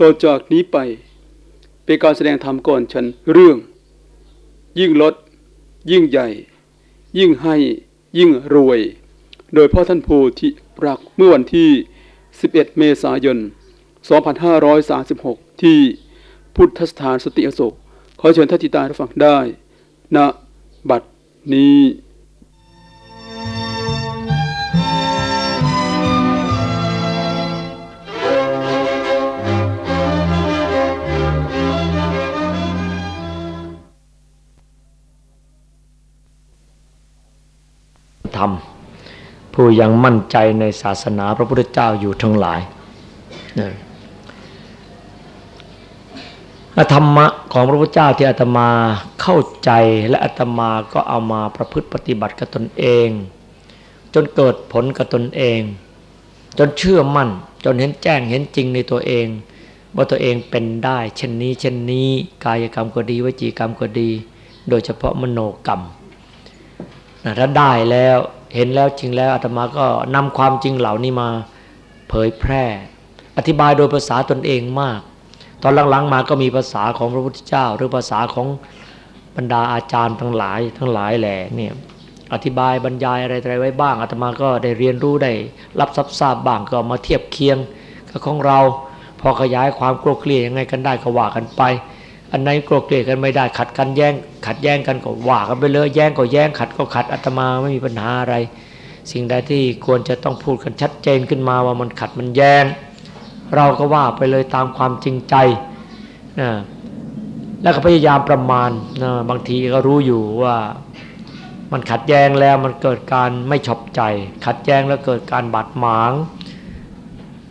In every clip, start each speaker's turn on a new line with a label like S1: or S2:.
S1: ต่อจากนี้ไป เป็นการแสดงธรรมก่อนฉันเรื่อง ยิ่งลด ยิ่งใหญ่ ยิ่งให้ ยิ่งรวย โดยพ่อท่านโพธิรักเมื่อวันที่ 11 เมษายน 2536 ที่พุทธสถานสติอโศกขอเชิญท่านติตารับฟังได้ณบัดนี้
S2: ผู้ยังมั่นใจในศาสนาพระพุทธเจ้าอยู่ทั้งหลายธรรมะของพระพุทธเจ้าที่อาตมาเข้าใจและอาตมาก็เอามาประพฤติปฏิบัติกับตนเอง จนเกิดผลกับตนเอง จนเชื่อมั่น จนเห็นแจ้งเห็นจริงในตัวเอง ว่าตัวเองเป็นได้ เช่นนี้ เช่นนี้กายกรรมก็ดีวจีกรรมก็ดี โดยเฉพาะมโนกรรมถ้าได้แล้ว เห็นแล้วจริงแล้วอาตมาก็นำความจริงเหล่านี้มาเผยแพร่ อธิบายโดยภาษาตนเองมาก ตอนหลังๆมาก็มีภาษาของพระพุทธเจ้า หรือภาษาของบรรดาอาจารย์ทั้งหลายทั้งหลายแหล่เนี่ยอธิบายบรรยายอะไรๆไว้บ้างอาตมาก็ได้เรียนรู้ได้ รับทราบบ้างก็มาเทียบเคียงกับของเรา พอขยายความกลัวเคลียยังไงกันได้ก็ว่ากันไป อันไหนโกลเกลี่ยกันไม่ได้ขัดกันแย่ง ขัดแย่งกันก็ว่ากันไปเลยแย่งก็แย่งขัดก็ขัดอาตมาไม่มีปัญหาอะไร สิ่งใดที่ควรจะต้องพูดกันชัดเจนขึ้นมาว่ามันขัดมันแย้ง เราก็ว่าไปเลยตามความจริงใจนะแล้วก็พยายามประมาณนะบางทีก็รู้อยู่ว่ามันขัดแย้งแล้วมันเกิดการไม่ชอบใจ ขัดแย้งแล้วเกิดการบาดหมาง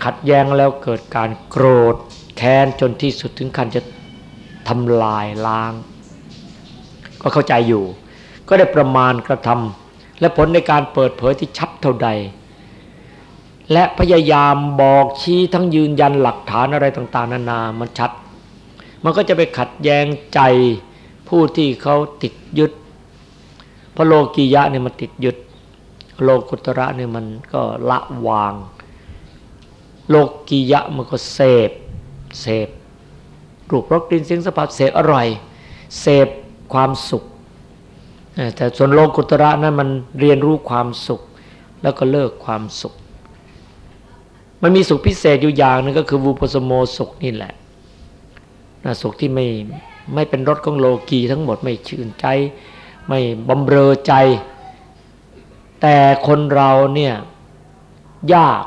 S2: ขัดแย้งแล้วเกิดการโกรธแค้นจนที่สุดถึงขั้นจะ ทำลายล้าง ก็เข้าใจอยู่ ก็ได้ประมาณกระทำและผลในการเปิดเผยที่ชัดเท่าใด และพยายามบอกชี้ทั้งยืนยันหลักฐานอะไรต่างๆ นานามันชัด มันก็จะไปขัดแย้งใจผู้ที่เขาติดยึดพระโลกียะเนี่ยมันติดยึด โลกุตระเนี่ยมันก็ละวาง โลกียะมันก็เสพเสพ รูปรสกลิ่นเสียงสัมผัสเสพอร่อย เสพความสุข แต่ส่วนโลกุตระนั้นมันเรียนรู้ความสุข แล้วก็เลิกความสุข มันมีสุขพิเศษอยู่อย่างนึงก็คือวูปสโมสุขนี่แหละนะสุขที่ไม่ไม่เป็นรสของโลกีทั้งหมดไม่ชื่นใจ ไม่บำเรอใจ แต่คนเราเนี่ยยาก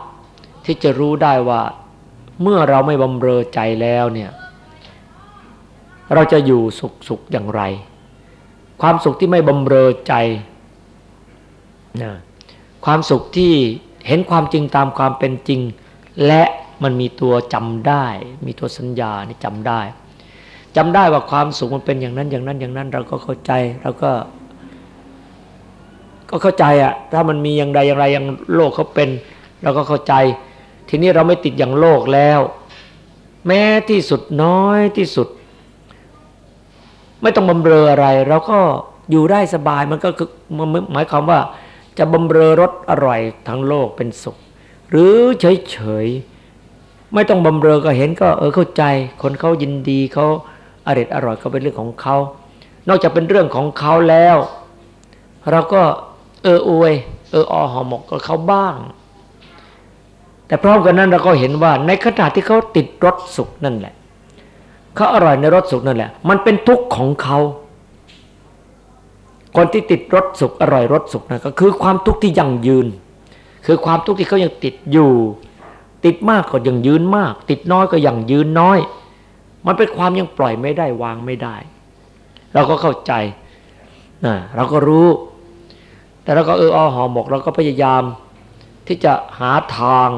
S2: ที่จะรู้ได้ว่า เมื่อเราไม่บำเรอใจแล้วเนี่ย เราจะอยู่สุขสุขอย่างไร ความสุขที่ไม่บำเรอใจนะความสุขที่เห็นความจริงตามความเป็นจริง และมันมีตัวจำได้ มีตัวสัญญานี่จำได้จำได้ว่าความสุขมันเป็นอย่างนั้นอย่างนั้นอย่างนั้น เราก็เข้าใจเราก็ ก็เข้าใจอะถ้ามันมีอย่างใดอย่างไรอย่างโลกเขาเป็น เราก็เข้าใจ ทีนี้เราไม่ติดอย่างโลกแล้ว แม้ที่สุดน้อยที่สุด ไม่ต้องบำเรออะไร เราก็อยู่ได้สบายมันก็คือหมายความว่า จะบำเรอรสอร่อยทั้งโลกเป็นสุข หรือเฉยเฉยไม่ต้องบำเรอก็เห็นก็เออเข้าใจ คนเขายินดีเขาอร่อยอร่อยก็เป็นเรื่องของเขานอกจากเป็นเรื่องของเขาแล้ว เราก็เอออวย เอออหอหมกกับเขาบ้าง แต่พร้อมกันนั้นเราก็เห็นว่าในขณะที่เขาติดรสสุขนั่นแหละ เขาอร่อยในรสสุขนั่นแหละ มันเป็นทุกข์ของเขาคนที่ติดรสสุขอร่อยรสสุขนะก็คือความทุกข์ที่ยั่งยืน คือความทุกข์ที่เขายังติดอยู่ ติดมากก็ยังยืนมาก ติดน้อยก็ยังยืนน้อย มันเป็นความยังปล่อยไม่ได้วางไม่ได้ เราก็เข้าใจนะเราก็รู้ แต่เราก็เอออหอหมกเราก็พยายามที่จะหาทาง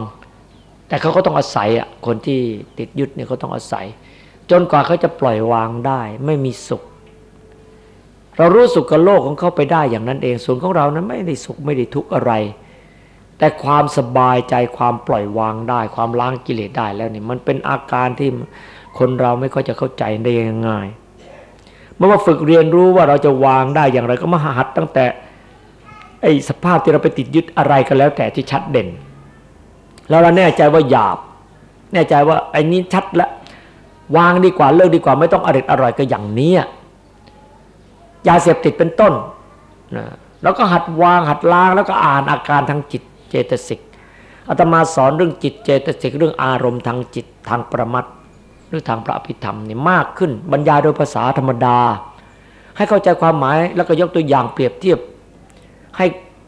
S2: แต่เขาก็ต้องอาศัยอะคนที่ติดยึดเนี่ยเขาต้องอาศัย จนกว่าเขาจะปล่อยวางได้ ไม่มีสุข เรารู้สุขกับโลกของเขาไปได้อย่างนั้นเอง ส่วนของเรานั้นไม่ได้สุขไม่ได้ทุกข์อะไร แต่ความสบายใจความปล่อยวางได้ ความล้างกิเลสได้แล้วนี่มันเป็นอาการที่คนเราไม่ค่อยจะเข้าใจได้ง่ายเมื่อว่าฝึกเรียนรู้ว่าเราจะวางได้อย่างไรก็มาหัดตั้งแต่ไอ้สภาพที่เราไปติดยึดอะไรก็แล้วแต่ที่ชัดเด่น แล้วเราแน่ใจว่าหยาบ แน่ใจว่าไอ้นี้ชัดแล้ว วางดีกว่าเลิกดีกว่าไม่ต้องอริดอร่อยก็อย่างนี้ยาเสพติดเป็นต้นนะแล้วก็หัดวางหัดล้างแล้วก็อ่านอาการทางจิตเจตสิกอาตมาสอนเรื่องจิตเจตสิกเรื่องอารมณ์ทางจิตทางประมัดหรือทางพระอภิธรรมนี่มากขึ้น บรรยายโดยภาษาธรรมดา ให้เข้าใจความหมายแล้วก็ยกตัวอย่างเปรียบเทียบ ให้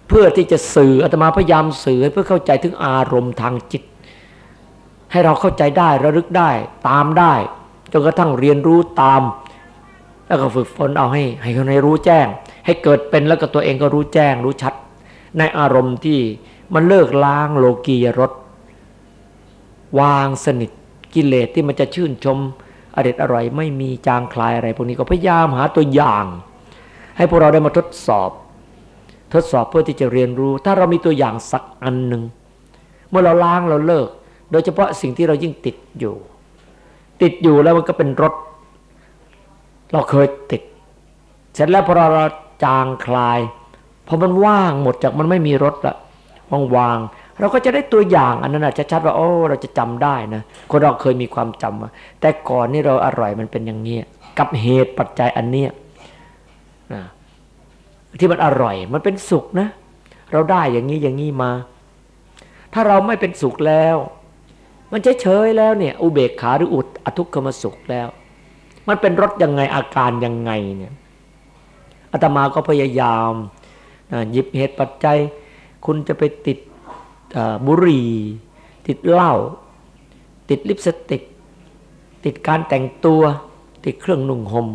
S2: เพื่อที่จะสื่ออาตมาพยายามสื่อเพื่อเข้าใจถึงอารมณ์ทางจิต ให้เราเข้าใจได้ระลึกได้ตามได้จนกระทั่งเรียนรู้ตาม แล้วก็ฝึกฝนเอาให้ ให้คนให้รู้แจ้ง ให้เกิดเป็นแล้วก็ตัวเองก็รู้แจ้งรู้ชัด ในอารมณ์ที่มันเลิกล้างโลกียรสวางสนิทกิเลสที่มันจะชื่นชมอร็ดอร่อยไม่มีจางคลายอะไรพวกนี้ก็พยายามหาตัวอย่าง ให้พวกเราได้มาทดสอบ ทดสอบเพื่อที่จะเรียนรู้ ถ้าเรามีตัวอย่างสักอันหนึ่งเมื่อเราล้างเราเลิก โดยเฉพาะสิ่งที่เรายิ่งติดอยู่ ติดอยู่แล้วมันก็เป็นรถ เราเคยติด เสร็จแล้วพอเราจางคลายพอมันว่างหมดจากมันไม่มีรถละว่างๆเราก็จะได้ตัวอย่างอันนั้นจะชัดๆว่าโอ้เราจะจำได้นะคนเราเคยมีความจำแต่ก่อนนี่เราอร่อยมันเป็นอย่างนี้กับเหตุปัจจัยอันเนี้ยนะที่มันอร่อยมันเป็นสุขนะ เราได้อย่างนี้อย่างนี้มา ถ้าเราไม่เป็นสุขแล้ว มันเฉยๆแล้วเนี่ย อุเบกขาหรืออุดอทุกขมสุขแล้ว มันเป็นรสยังไงอาการยังไงเนี่ยอาตมาก็พยายามหยิบเหตุปัจจัย คุณจะไปติดบุหรี่ ติดเหล้าติดลิปสติก ติดการแต่งตัว ติดเครื่องนุ่งหม่ม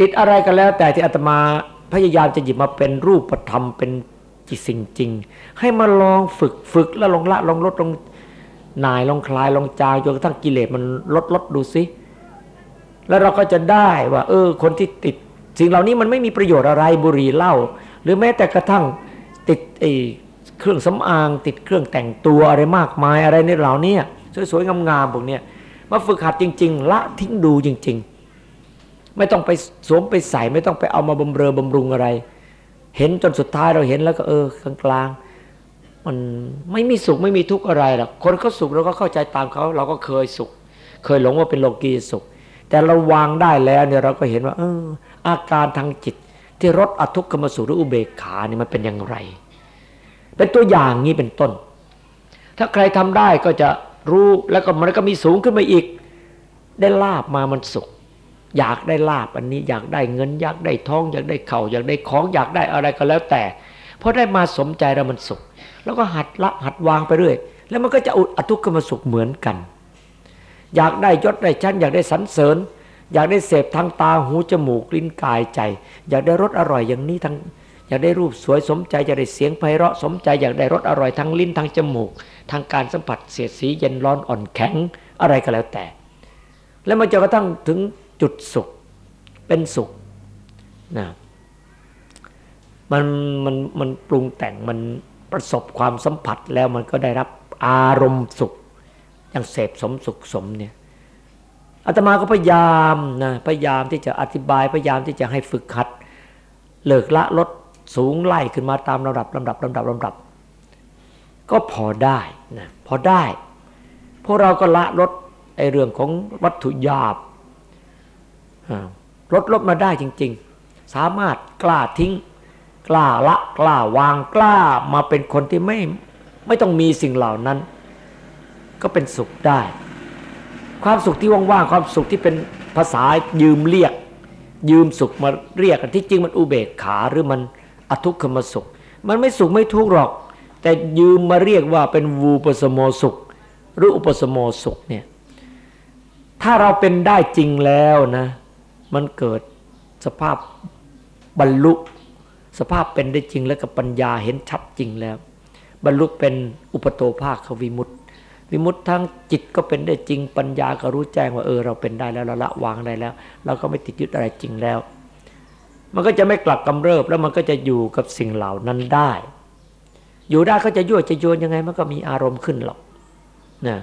S2: ติดอะไรก็แล้ว แต่ที่อาตมาพยายามจะหยิบมาเป็นรูปธรรมเป็นจิตสิ่งจริง ให้มาลองฝึกฝึกแล้วลองละลองลดลอง นายลองคลายลองจางจนกระทั่งกิเลสมันลดลดดูสิแล้วเราก็จะได้ว่า เออ คนที่ติด สิ่งเหล่านี้มันไม่มีประโยชน์อะไรบุหรี่เหล้าหรือแม้แต่กระทั่งติดไอเครื่องสำอาง ติดเครื่องแต่งตัวอะไรมากมายอะไรในเหล่านี้สวยๆงามๆพวกนี้มาฝึกหัดจริง ๆ ละทิ้งดูจริง ๆ ไม่ต้องไปสวมไปใส่ไม่ต้องไปเอามาบำเรอบำรุงอะไร เห็นจนสุดท้ายเราเห็นแล้วก็เออกลางๆ มันไม่มีสุขไม่มีทุกข์อะไรหรอกคนเขาสุขเราก็เข้าใจตามเขาเราก็เคยสุข เคยหลงว่าเป็นโลกีสุข แต่เราวางได้แล้วเนี่ยเราก็เห็นว่า เออ อาการทางจิต ที่รถอทุกขมสุขหรืออุเบกขานี่ยมันเป็นอย่างไร เป็นตัวอย่างนี้เป็นต้น ถ้าใครทำได้ก็จะรู้แล้วก็มันก็มีสูงขึ้นมาอีก ได้ลาบมามันสุข อยากได้ลาบอันนี้อยากได้เงินอยากได้ทองอยากได้เข่าอยากได้ของอยากได้อะไรก็แล้วแต่ พราะได้มาสมใจแล้วมันสุข แล้วก็หัดละหัดวางไปเรื่อย แล้วมันก็จะอุดอทุกขมสุขเหมือนกัน อยากได้ยศได้ชั้น อยากได้สรรเสริญ อยากได้เสพทางตาหูจมูกลิ้นกายใจ อยากได้รสอร่อยอย่างนี้ทั้งอยากได้รูปสวยสมใจอยากได้เสียงไพเราะสมใจอยากได้รสอร่อยทั้งลิ้นทั้งจมูก ทางการสัมผัสเสียดสีเย็นร้อนอ่อนแข็งอะไรก็แล้วแต่ แล้วมันจะกระทั่งถึงจุดสุขเป็นสุขนะ มันมันมันปรุงแต่งมันประสบความสัมผัสแล้วมันก็ได้รับอารมณ์สุข อย่างเสพสมสุขสมเนี่ยอาตมาก็พยายามนะพยายามที่จะอธิบายพยายามที่จะให้ฝึกหัดเลิกละลดสูงไล่ขึ้นมาตามลำดับลำดับลำดับลำดับ ก็พอได้นะพอได้พวกเราก็ละลดไอเรื่องของวัตถุหยาบลดลดมาได้จริง ๆ สามารถกล้าทิ้ง กล้าละกล้าวางกล้ามาเป็นคนที่ไม่ไม่ต้องมีสิ่งเหล่านั้น ก็เป็นสุขได้ ความสุขที่ว่างๆความสุขที่เป็นภาษายืมเรียก ยืมสุขมาเรียกกันที่จริงมันอุเบกขาหรือมันอทุกขมสุข มันไม่สุขไม่ทุกข์หรอก แต่ยืมมาเรียกว่าเป็นวูปสมสุข หรืออุปสมสุขเนี่ยถ้าเราเป็นได้จริงแล้วนะ มันเกิดสภาพบรรลุ สภาพเป็นได้จริงแล้วกับปัญญาเห็นชัดจริงแล้ว บรรลุเป็นอุปโตภาควิมุตติวิมุตติทั้งจิตก็เป็นได้จริงปัญญาก็รู้แจ้งว่าเออเราเป็นได้แล้วเราละวางได้แล้ว เราก็ไม่ติดยึดอะไรจริงแล้ว มันก็จะไม่กลับกำเริบแล้วมันก็จะอยู่กับสิ่งเหล่านั้นได้ อยู่ได้ก็จะยั่วจะโยนยังไงมันก็มีอารมณ์ขึ้นหรอกนะ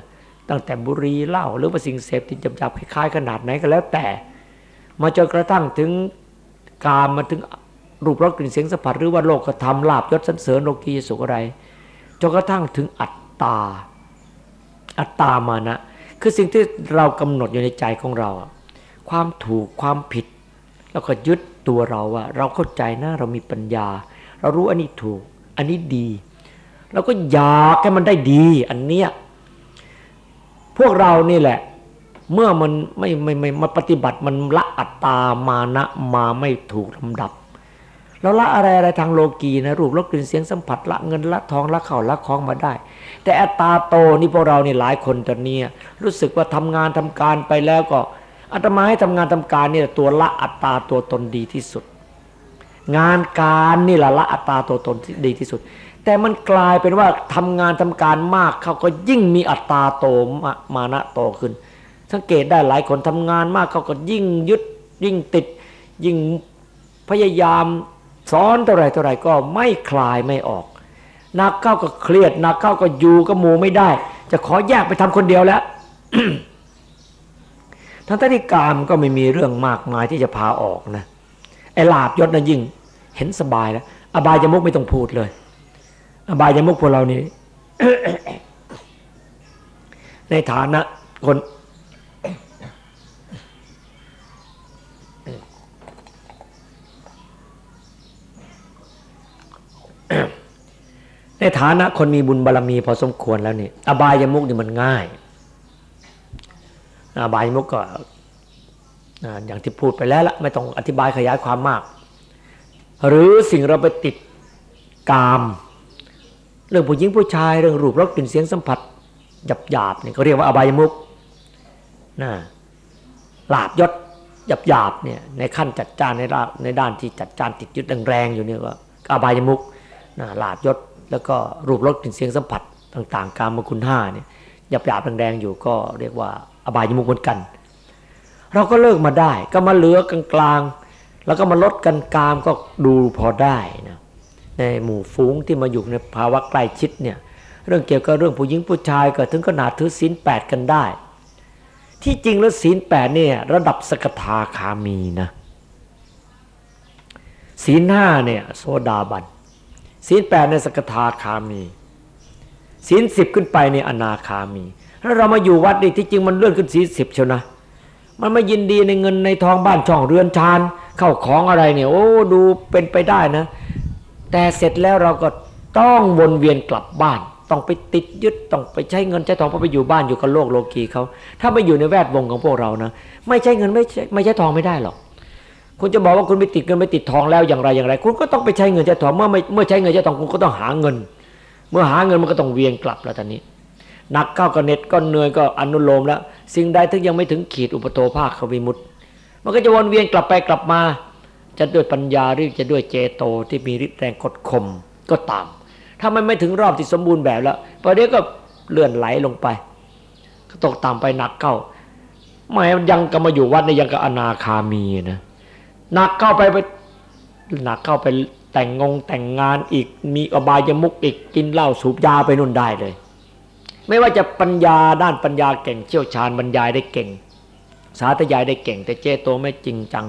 S2: ตั้งแต่บุรีเหล้าหรือว่าสิ่งเสพติดจำจับคล้ายๆขนาดไหนก็แล้วแต่ มาจนกระทั่งถึงการมาถึง รูปรสกลิ่นเสียงสัมผัสหรือว่าโลกธรรมลาบยศสันเสริญโลกีสุขอะไรจนกระทั่งถึงอัตตา อัตตามานะ คือสิ่งที่เรากำหนดอยู่ในใจของเรา ความถูกความผิด แล้วก็ยึดตัวเราว่า เราเข้าใจนะเรามีปัญญา เรารู้อันนี้ถูก อันนี้ดี เราก็อยากให้มันได้ดี อันเนี้ยพวกเรานี่แหละ เมื่อมันไม่ไม่ไม่มาปฏิบัติมันละอัตตามานะมาไม่ถูกลำดับ เราละอะไรอะไรทางโลกีนะรูปรสกลิ่นเสียงสัมผัสละเงินละทองละเข่าละคล้องมาได้ แต่อัตตาโตนี่พวกเราเนี่หลายคนตอนนี้รู้สึกว่าทำงานทำการไปแล้วก็อาตมาให้ทำงานทำการนี่ตัวละอัตตาตัวตนดีที่สุด งานการนี่แหละละอัตตาตัวตนที่ดีที่สุด แต่มันกลายเป็นว่าทำงานทำการมากเขาก็ยิ่งมีอัตตาโตมามานะโตขึ้น สังเกตได้หลายคนทำงานมากเขาก็ยิ่งยึดยิ่งติดยิ่งพยายาม สอนเท่าไรเท่าไรก็ไม่คลายไม่ออกนักเข้าก็เครียดนักเข้าก็อยู่ก็หมูไม่ได้ จะขอแยกไปทำคนเดียวแล้วทั้งที่กามก็ไม่มีเรื่องมากมายที่จะพาออกนะไอ้ลาบยศนั้นยิ่ง เห็นสบายแล้วอบายยมุกไม่ต้องพูดเลย อบายยมุกพวกเรานี่ในฐานะคน ในฐานะคนมีบุญบารรมีพอสมควรแล้วนี่อบายมุกนี่มันง่าย อบายมุกก็อย่างที่พูดไปแล้วละไม่ต้องอธิบายขยายความมาก หรือสิ่งเราไปติดกาม เรื่องผู้หญิงผู้ชายเรื่องรูปรสกลิ่นเสียงสัมผัสหยาบหยาบนี่เขาเรียกว่าอบายมุกนะลาบยศหยาบหยาบเนี่ยในขั้นจัดจ้านในในด้านที่จัดจ้านติดยึดแรงๆอยู่เนี่ยก็อบายมุก นะลาบยศ แล้วก็รูปรสกลิ่นเสียงสัมผัสต่าง ๆ การมคุณห้าเนี่ยหยาบหยาบแรงๆอยู่ก็เรียกว่าอบายมุกเหมือนกัน เราก็เลิกมาได้ ก็มาเหลือกลางๆแล้วก็มาลดกันกามก็ดูพอได้นะในหมู่ฝูงที่มาอยู่ในภาวะใกล้ชิดเนี่ยเรื่องเกี่ยวกับเรื่องผู้หญิงผู้ชายก็ถึงขนาดถือศีลแปดกันได้ ที่จริงแล้วศีลแปดเนี่ยระดับสกทาคามีนะศีลห้าเนี่ยโซดาบัน ศีลแปดในสกทาคามีศีลสิบขึ้นไปในอนาคามีถ้าเรามาอยู่วัดนี่ที่จริงมันเลื่อนขึ้นศีลสิบเชียวนะ มันไม่ยินดีในเงินในทองบ้านช่องเรือนชานเข้าของอะไรเนี่ยโอ้ดูเป็นไปได้นะ แต่เสร็จแล้วเราก็ต้องวนเวียนกลับบ้าน ต้องไปติดยึดต้องไปใช้เงินใช้ทองเพราะไปอยู่บ้านอยู่กับโลกโลกีเขาถ้าไม่อยู่ในแวดวงของพวกเรานะ ไม่ใช้เงินไม่ใช่ไม่ใช้ทองไม่ได้หรอก คุณจะบอกว่าคุณไปติดเงินไปติดทองแล้วอย่างไรอย่างไร คุณก็ต้องไปใช้เงินใช้ทองเมื่อไม่เมื่อใช้เงินใช้ทองคุณก็ต้องหาเงิน เมื่อหาเงินมันก็ต้องเวียนกลับแล้วตอนนี้นักเข้าก็เน็ตก็เหนื่อยก็อนุโลมแล้ว สิ่งใดถึงยังไม่ถึงขีดอุปโตภาคขวิมุตมันก็จะวนเวียนกลับไปกลับมา จะด้วยปัญญาหรือจะด้วยเจโตที่มีฤทธิ์แรงกดข่มก็ตาม ถ้ามันไม่ถึงรอบที่สมบูรณ์แบบแล้วประเดี๋ยวก็เลื่อนไหลลงไปก็ตกตามไปหนักเข้าไม่ยังก็มาอยู่วัดในยังกับอนาคามีนะ หนักเข้าไปไปหนักเข้าไปแต่งงงแต่งงานอีกมีอบายมุกอีกกินเหล้าสูบยาไปนู่นได้เลย ไม่ว่าจะปัญญาด้านปัญญาเก่งเชี่ยวชาญบรรยายได้เก่ง สาธยายได้เก่ง แต่เจโตไม่จริงจัง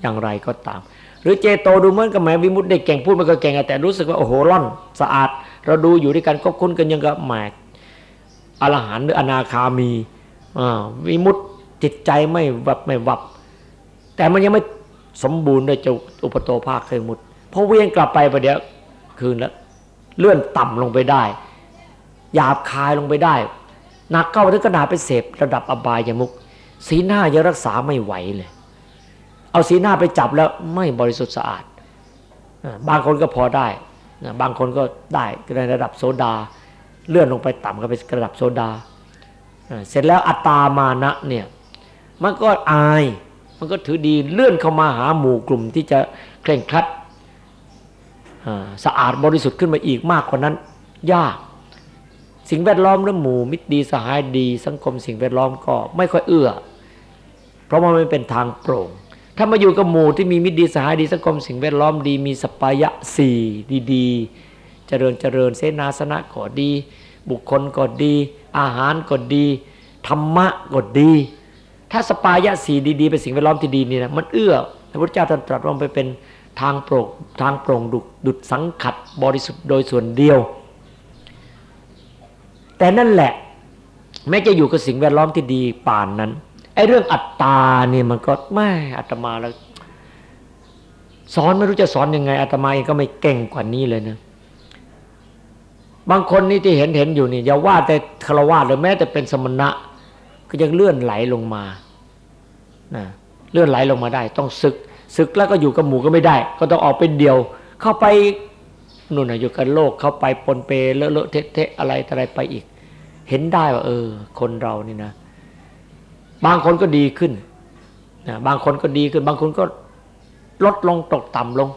S2: อย่างไรก็ตาม หรือเจโตดูเหมือนกับแหมวิมุตได้เก่งพูดมันก็เก่งแต่รู้สึกว่าโอ้โหร่อนสะอาด เราดูอยู่ด้วยกันก็คุ้นกันยังกับแหมอรหันต์หรืออนาคามีวิมุตจิตใจไม่วับไม่วับ แต่มันยังไม่ สมบูรณ์ด้วยจะอุปโตภาคเคยมุดพอเวียนกลับไปประเดี๋ยวคืนแล้วเลื่อนต่ำลงไปได้ หยาบคายลงไปได้หนักเข้าถึงขนาดไปเสพระดับอบายยมุกสีหน้ายังรักษาไม่ไหวเลย เอาสีหน้าไปจับแล้วไม่บริสุทธิ์สะอาด บางคนก็พอได้ บางคนก็ได้ในระดับโซดา เลื่อนลงไปต่ำก็เป็นระดับโซดา เสร็จแล้วอัตตามานะเนี่ยมันก็อาย มันก็ถือดีเลื่อนเข้ามาหาหมู่กลุ่มที่จะเคร่งครัดสะอาดบริสุทธิ์ขึ้นมาอีกมากกว่านั้น ยาก สิ่งแวดล้อมและหมู่มิตรดีสหายดีสังคมสิ่งแวดล้อมก็ไม่ค่อยเอื้อ เพราะมันไม่เป็นทางโปร่ง ถ้ามาอยู่กับหมู่ที่มีมิตรดีสหายดีสังคมสิ่งแวดล้อมดี มีสปายะสี่ดีๆ เจริญเจริญเสนาสนะก็ดี บุคคลก็ดี อาหารก็ดี ธรรมะก็ดี ถ้าสปายะสีดีๆเป็นสิ่งแวดล้อมที่ดีนี่นะมันเอื้อพระพุทธเจ้าตรัสว่าไปเป็นทางโปร่งทางโปร่งดุดุดสังขัดบริสุทธิ์โดยส่วนเดียว แต่นั่นแหละ แม้จะอยู่กับสิ่งแวดล้อมที่ดีป่านนั้นไอ้เรื่องอัตตาเนี่ยมันก็ไม่อัตมาแล้วสอนไม่รู้จะสอนยังไงอาตมาเองก็ไม่เก่งกว่านี้เลยนะ บางคนนี่ที่เห็นเห็นอยู่นี่อย่าว่าแต่คารวะหรือแม้แต่เป็นสมณะ ยังเลื่อนไหลลงมานะเลื่อนไหลลงมาได้ ต้องศึกศึกแล้วก็อยู่กับหมู่ก็ไม่ได้ ก็ต้องออกเป็นเดียว เข้าไปนู่นนะอยู่กับโลกเข้าไปปนเปเลอะเลอะเทะเทะอะไรอะไรไปอีก เห็นได้ว่า เออ คนเรานี่นะ บางคนก็ดีขึ้นนะบางคนก็ดีขึ้น บางคนก็ลดลงตกต่ำลง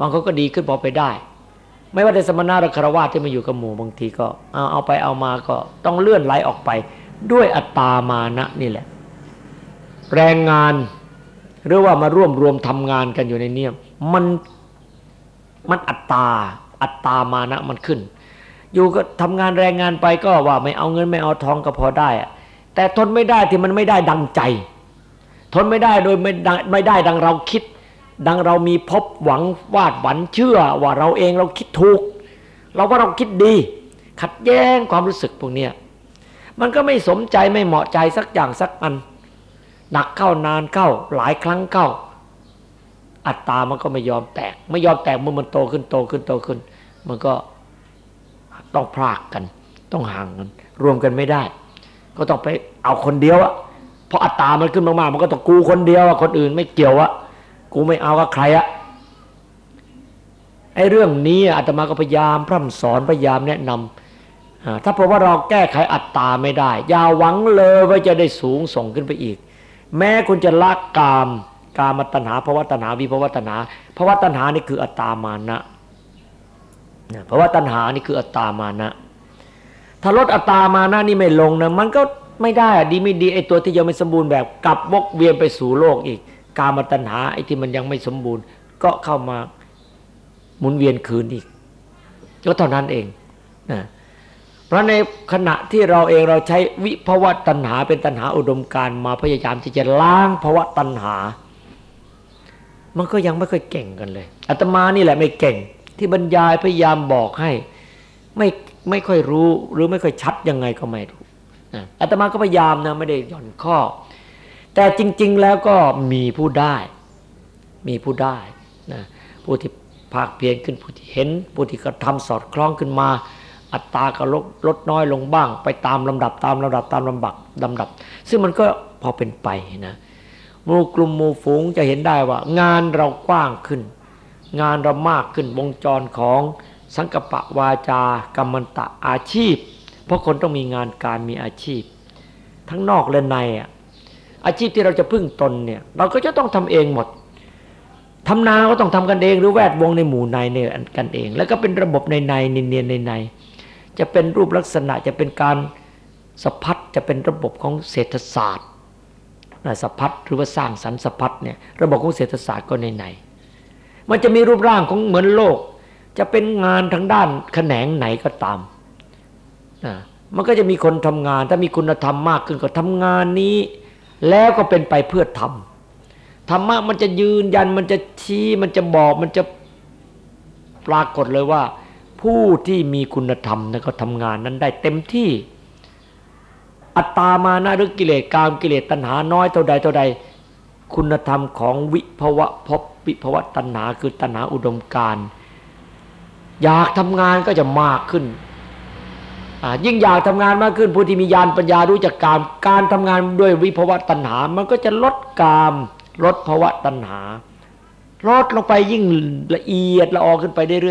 S2: บางคนก็ดีขึ้นพอไปได้ ไม่ว่าจะสมณะหรือคารวะที่มาอยู่กับหมู่บางทีก็เอาเอาไปเอามาก็ต้องเลื่อนไหลออกไป ด้วยอัตตามานะนี่แหละ แรงงานหรือว่ามาร่วมรวมทำงานกันอยู่ในเนี้ยมันมันอัตตา อัตตามานะมันขึ้น อยู่ก็ทำงานแรงงานไปก็ว่าไม่เอาเงินไม่เอาทองก็พอได้แต่ทนไม่ได้ที่มันไม่ได้ดังใจ ทนไม่ได้โดยไม่ไม่ได้ดังเราคิด ดังเรามีพบหวังวาดหวันเชื่อว่าเราเองเราคิดถูก เราว่าเราคิดดี ขัดแย้งความรู้สึกพวกเนี้ย มันก็ไม่สมใจไม่เหมาะใจสักอย่างสักอันหนักเข้านานเข้าหลายครั้งเข้า อัตตามันก็ไม่ยอมแตก ไม่ยอมแตกเมื่อมันโตขึ้นโตขึ้นโตขึ้น มันก็ต้องพลากกัน ต้องห่างกัน รวมกันไม่ได้ ก็ต้องไปเอาคนเดียวอะเพราะอัตตามันขึ้นมากๆมันก็ต้องกูคนเดียวอะคนอื่นไม่เกี่ยวอะกูไม่เอากับใครอะไอ้เรื่องนี้อาตมาก็พยายามพร่ำสอนพยายามแนะนำ ถ้าเพราะว่าเราแก้ไขอัตตาไม่ได้ อย่าหวังเลยว่าจะได้สูงส่งขึ้นไปอีก แม้คุณจะละกาม กามตัณหาภาวะตัณหาวิภาวะตัณหาภาวะตัณหานี่คืออัตตามานะภาวะตัณหานี่คืออัตตามานะ ถ้าลดอัตตามานะนี่ไม่ลงนะมันก็ไม่ได้ดีไม่ดีไอ้ตัวที่ยังไม่สมบูรณ์แบบกลับวกเวียนไปสู่โลกอีก กามตัณหาไอ้ที่มันยังไม่สมบูรณ์ ก็เข้ามาหมุนเวียนคืนอีกก็เท่านั้นเองนะ เพราะในขณะที่เราเองเราใช้วิภวะตัณหาเป็นตัณหาอุดมการมาพยายามที่จะล้างภาวะตัณหา มันก็ยังไม่ค่อยเก่งกันเลยอาตมานี่แหละไม่เก่ง ที่บรรยายพยายามบอกให้ ไม่ไม่ค่อยรู้หรือไม่ค่อยชัดยังไงก็ไม่รู้อาตมาก็พยายามนะไม่ได้หย่อนข้อ แต่จริง ๆ แล้วก็มีผู้ได้ มีผู้ได้นะผู้ที่ภาคเพียรขึ้นผู้ที่เห็นผู้ที่กระทำสอดคล้องขึ้นมา อัตราก็ลดลดน้อยลงบ้าง ไปตามลำดับตามลำดับตามลำบักลำดับ ซึ่งมันก็พอเป็นไปนะหมู่กลุ่มหมู่ฝูงจะเห็นได้ว่า งานเรากว้างขึ้น งานเรามากขึ้นวงจรของสังกปะวาจากรรมันตะอาชีพ เพราะคนต้องมีงานการมีอาชีพ ทั้งนอกและในอะอาชีพที่เราจะพึ่งตนเนี่ยเราก็จะต้องทำเองหมดทำนาก็ต้องทำกันเองหรือแวดวงในหมู่ในเนี่ยกันเอง แล้วก็เป็นระบบในในเนียนในใน จะเป็นรูปลักษณะจะเป็นการสะพัดจะเป็นระบบของเศรษฐศาสตร์สะพัดหรือว่าสร้างสรรค์สะพัดเนี่ยระบบของเศรษฐศาสตร์ก็ในไหน มันจะมีรูปร่างของเหมือนโลก จะเป็นงานทางด้านแขนงไหนก็ตามนะมันก็จะมีคนทำงาน ถ้ามีคุณธรรมมากขึ้นก็ทำงานนี้ แล้วก็เป็นไปเพื่อทำธรรมะมันจะยืนยันมันจะชี้มันจะบอกมันจะปรากฏเลยว่า ผู้ที่มีคุณธรรมนะก็ทำงานนั้นได้เต็มที่ อัตตามานะหรือกิเลสกามกิเลสตัณหาน้อยเท่าใดเท่าใด คุณธรรมของวิภวะพบวิภวะตัณหาคือตัณหาอุดมการอยากทำงานก็จะมากขึ้นยิ่งอยากทำงานมากขึ้นผู้ที่มีญาณปัญญารู้จักกามการทำงานด้วยวิภวะตัณหา มันก็จะลดกาม ลดภวะตัณหา ลดลงไปยิ่งละเอียดละออขึ้นไปเรื่อยๆเ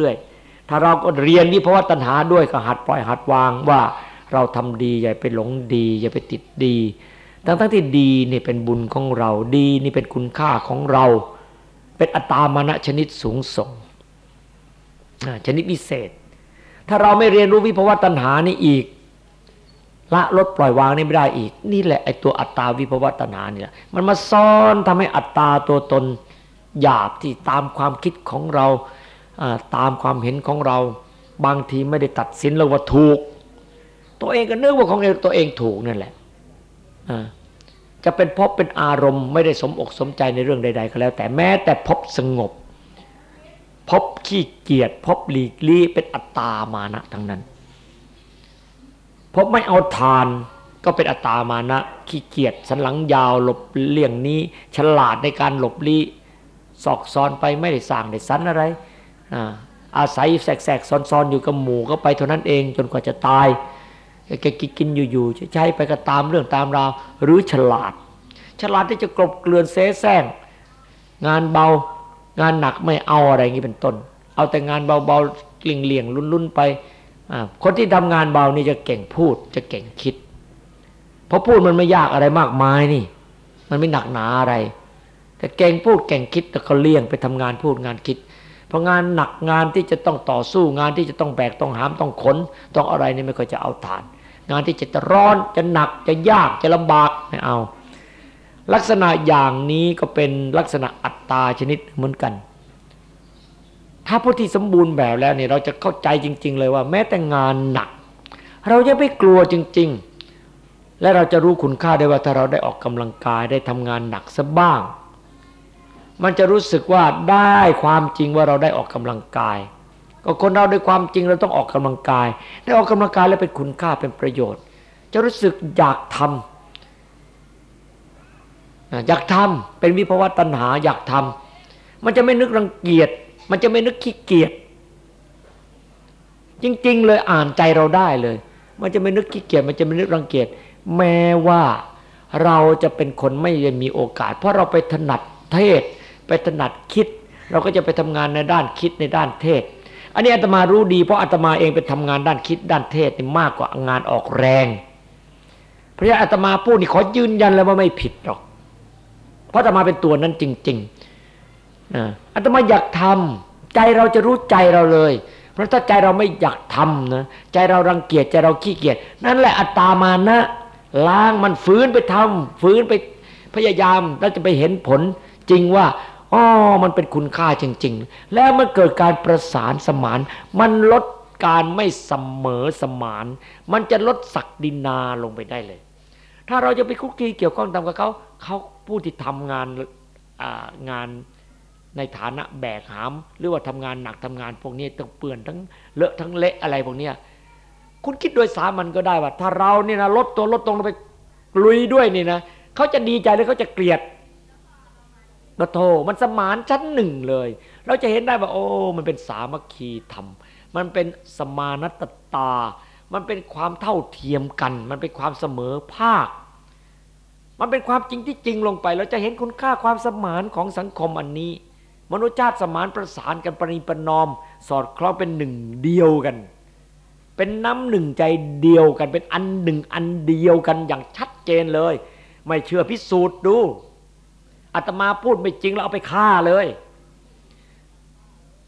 S2: รื่อยๆ ถ้าเราก็เรียนวิภาวะตัณหาด้วยก็หัดปล่อยหัดวางว่าเราทำดีอย่าไปหลงดี อย่าไปติดดี ทั้งทั้งที่ดีนี่เป็นบุญของเราดีนี่เป็นคุณค่าของเรา เป็นอัตตามานะชนิดสูงส่งชนิดพิเศษ ถ้าเราไม่เรียนรู้วิภาวะตัณหานี่อีก ละลดปล่อยวางนี่ไม่ได้อีก นี่แหละไอตัวอัตตาวิภาวะตัณหานี่แหละมันมาซ้อนทำให้อัตตาตัวตนหยาบที่ตามความคิดของเรา ตามความเห็นของเรา บางทีไม่ได้ตัดสินเราว่าถูก ตัวเองก็นึกว่าของตัวเองถูกนั่นแหละจะเป็นพบเป็นอารมณ์ไม่ได้สมอกสมใจในเรื่องใด ๆ ก็แล้ว แต่แม้แต่พบสงบ พบขี้เกียจพบหลีกลี่เป็นอัตตามานะทั้งนั้นพราะไม่เอาทานก็เป็นอัตตามานะขี้เกียจสันหลังยาวหลบเลี่ยงนี้ ฉลาดในการหลบลี้ซอกซอนไปไม่ได้สร้างได้สันอะไร อาศัยแสกแสกซ้อนๆอยู่กับหมู่ก็ไปเท่านั้นเองจนกว่าจะตายแกกินอยู่ๆใช้ไปก็ตามเรื่องตามราวหรือฉลาด ฉลาดที่จะกลบเกลื่อนเสแสร้งงานเบางานหนักไม่เอาอะไรอย่างนี้เป็นต้น เอาแต่งานเบาๆเลี่ยงๆลุ่นๆไปคนที่ทำงานเบานี่จะเก่งพูดจะเก่งคิด เพราะพูดมันไม่ยากอะไรมากมายนี่ มันไม่หนักหนาอะไร แต่เก่งพูดเก่งคิดแต่เขาเลี่ยงไปทำงานพูดงานคิด ราะงานหนักงานที่จะต้องต่อสู้งานที่จะต้องแบกต้องหามต้องขน ต้องอะไรนี่ไม่ค่อยจะเอาฐาน งานที่จะร้อนจะหนักจะยากจะลำบากไม่เอา ลักษณะอย่างนี้ก็เป็นลักษณะอัตตาชนิดเหมือนกัน ถ้าผู้ที่สมบูรณ์แบบแล้วเนี่ยเราจะเข้าใจจริง ๆ เลยว่า แม้แต่งานหนัก เราจะไม่กลัวจริง ๆ และเราจะรู้คุณค่าได้ว่าถ้าเราได้ออกกำลังกายได้ทำงานหนักสักบ้าง มันจะรู้สึกว่าได้ความจริงว่าเราได้ออกกำลังกาย ก็คนเราด้วยความจริงเราต้องออกกำลังกาย ได้ออกกำลังกายแล้วเป็นคุณค่าเป็นประโยชน์ จะรู้สึกอยากทำอยากทำเป็นวิภวะตัณหาอยากทำมันจะไม่นึกรังเกียจมันจะไม่นึกขี้เกียจจริง ๆ เลยอ่านใจเราได้เลย มันจะไม่นึกขี้เกียจมันจะไม่นึกรังเกียจแม้ว่าเราจะเป็นคนไม่ได้มีโอกาส เพราะเราไปถนัดเทศ ไปถนัดคิด เราก็จะไปทำงานในด้านคิดในด้านเทศ อันนี้อาตมารู้ดีเพราะอาตมาเองไปทำงานด้านคิดด้านเทศนี่มากกว่างานออกแรงเพราะอาตมาพูดนี่ขอยืนยันเลยว่าไม่ผิดหรอก เพราะอาตมาเป็นตัวนั้นจริงๆอาตมาอยากทำใจเราจะรู้ใจเราเลย เพราะถ้าใจเราไม่อยากทำนะใจเรารังเกียจใจเราขี้เกียจนั่นแหละอัตตามานะล้างมันฟื้นไปทำฟื้นไปพยายามแล้วจะไปเห็นผลจริงว่า อ๋อมันเป็นคุณค่าจริง ๆ แล้วมันเกิดการประสานสมาน มันลดการไม่เสมอสมาน มันจะลดศักดินาลงไปได้เลย ถ้าเราจะไปคุกคีเกี่ยวข้องตามกับเขาเขาผู้ที่ทำงานงานในฐานะแบกหาม หรือว่าทำงานหนักทำงานพวกนี้ต้องเปื่อนทั้งเลอะทั้งเละอะไรพวกนี้คุณคิดโดยสามันก็ได้ว่า ถ้าเราเนี่ยนะลดตัวลดตรงไปลุยด้วยนี่นะเขาจะดีใจหรือเขาจะเกลียด กระโทมันสมานชั้นหนึ่งเลย เราจะเห็นได้ว่า โอ้ มันเป็นสามัคคีธรรม มันเป็นสมานตตา มันเป็นความเท่าเทียมกัน มันเป็นความเสมอภาค มันเป็นความจริงที่จริงลงไป เราจะเห็นคุณค่าความสมานของสังคมอันนี้ มนุษยชาติสมานประสานกันปริปนอม สอดคล้องเป็นหนึ่งเดียวกัน เป็นน้ำหนึ่งใจเดียวกัน เป็นอันหนึ่งอันเดียวกันอย่างชัดเจนเลย ไม่เชื่อพิสูจน์ดู อาตมาพูดไม่จริงแล้วเอาไปฆ่าเลย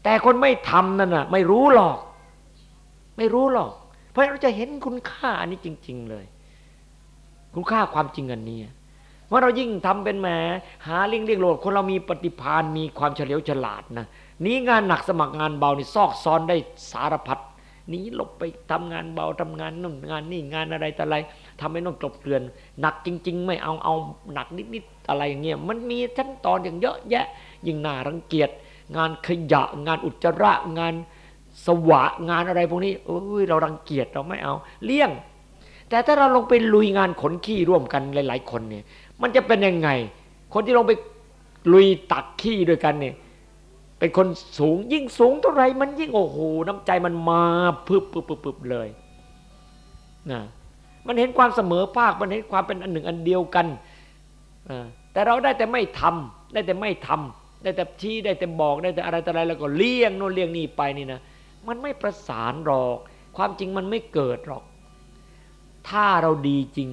S2: แต่คนไม่ทำนั่นน่ะ ไม่รู้หรอก ไม่รู้หรอก เพราะเราจะเห็นคุณค่าอันนี้จริง ๆ เลย คุณค่าความจริงอันนี้ว่าเรายิ่งทำเป็นแหมหาเลี่ยงเลี่ยงโหลดคนเรามีปฏิภาณมีความเฉลียวฉลาดนะนี้งานหนักสมัครงานเบานี่ซอกซ้อนได้สารพัด หนีหลบไปทำงานเบาทำงานนู่นงานนี่งานอะไรแต่อะไรทำให้น้องกลบเกลื่อนหนักจริง ๆ ไม่เอาเอาหนักนิดๆอะไรอย่างเงี้ยมันมีชั้นตอนอย่างเยอะแยะ ยิ่งน่ารังเกียจงานขยะงานอุจจาระงานสวะงานอะไรพวกนี้โอ้ยเรารังเกียจเราไม่เอา เลี่ยง แต่ถ้าเราลงไปลุยงานขนขี้ร่วมกันหลาย ๆ คนเนี่ย มันจะเป็นยังไง คนที่ลงไปลุยตักขี้ด้วยกันเนี่ย เป็นคนสูงยิ่งสูงเท่าไรมันยิ่งโอ้โหน้ำใจมันมาพึบพึบพึบพึบเลยนะมันเห็นความเสมอภาคมันเห็นความเป็นอันหนึ่งอันเดียวกันแต่เราได้แต่ไม่ทำได้แต่ไม่ทำได้แต่ชี้ได้แต่บอกได้แต่อะไรแต่อะไรแล้วก็เลี่ยงโน่นเลี่ยงนี่ไปนี่นะมันไม่ประสานหรอก ความจริงมันไม่เกิดหรอก ถ้าเราดีจริง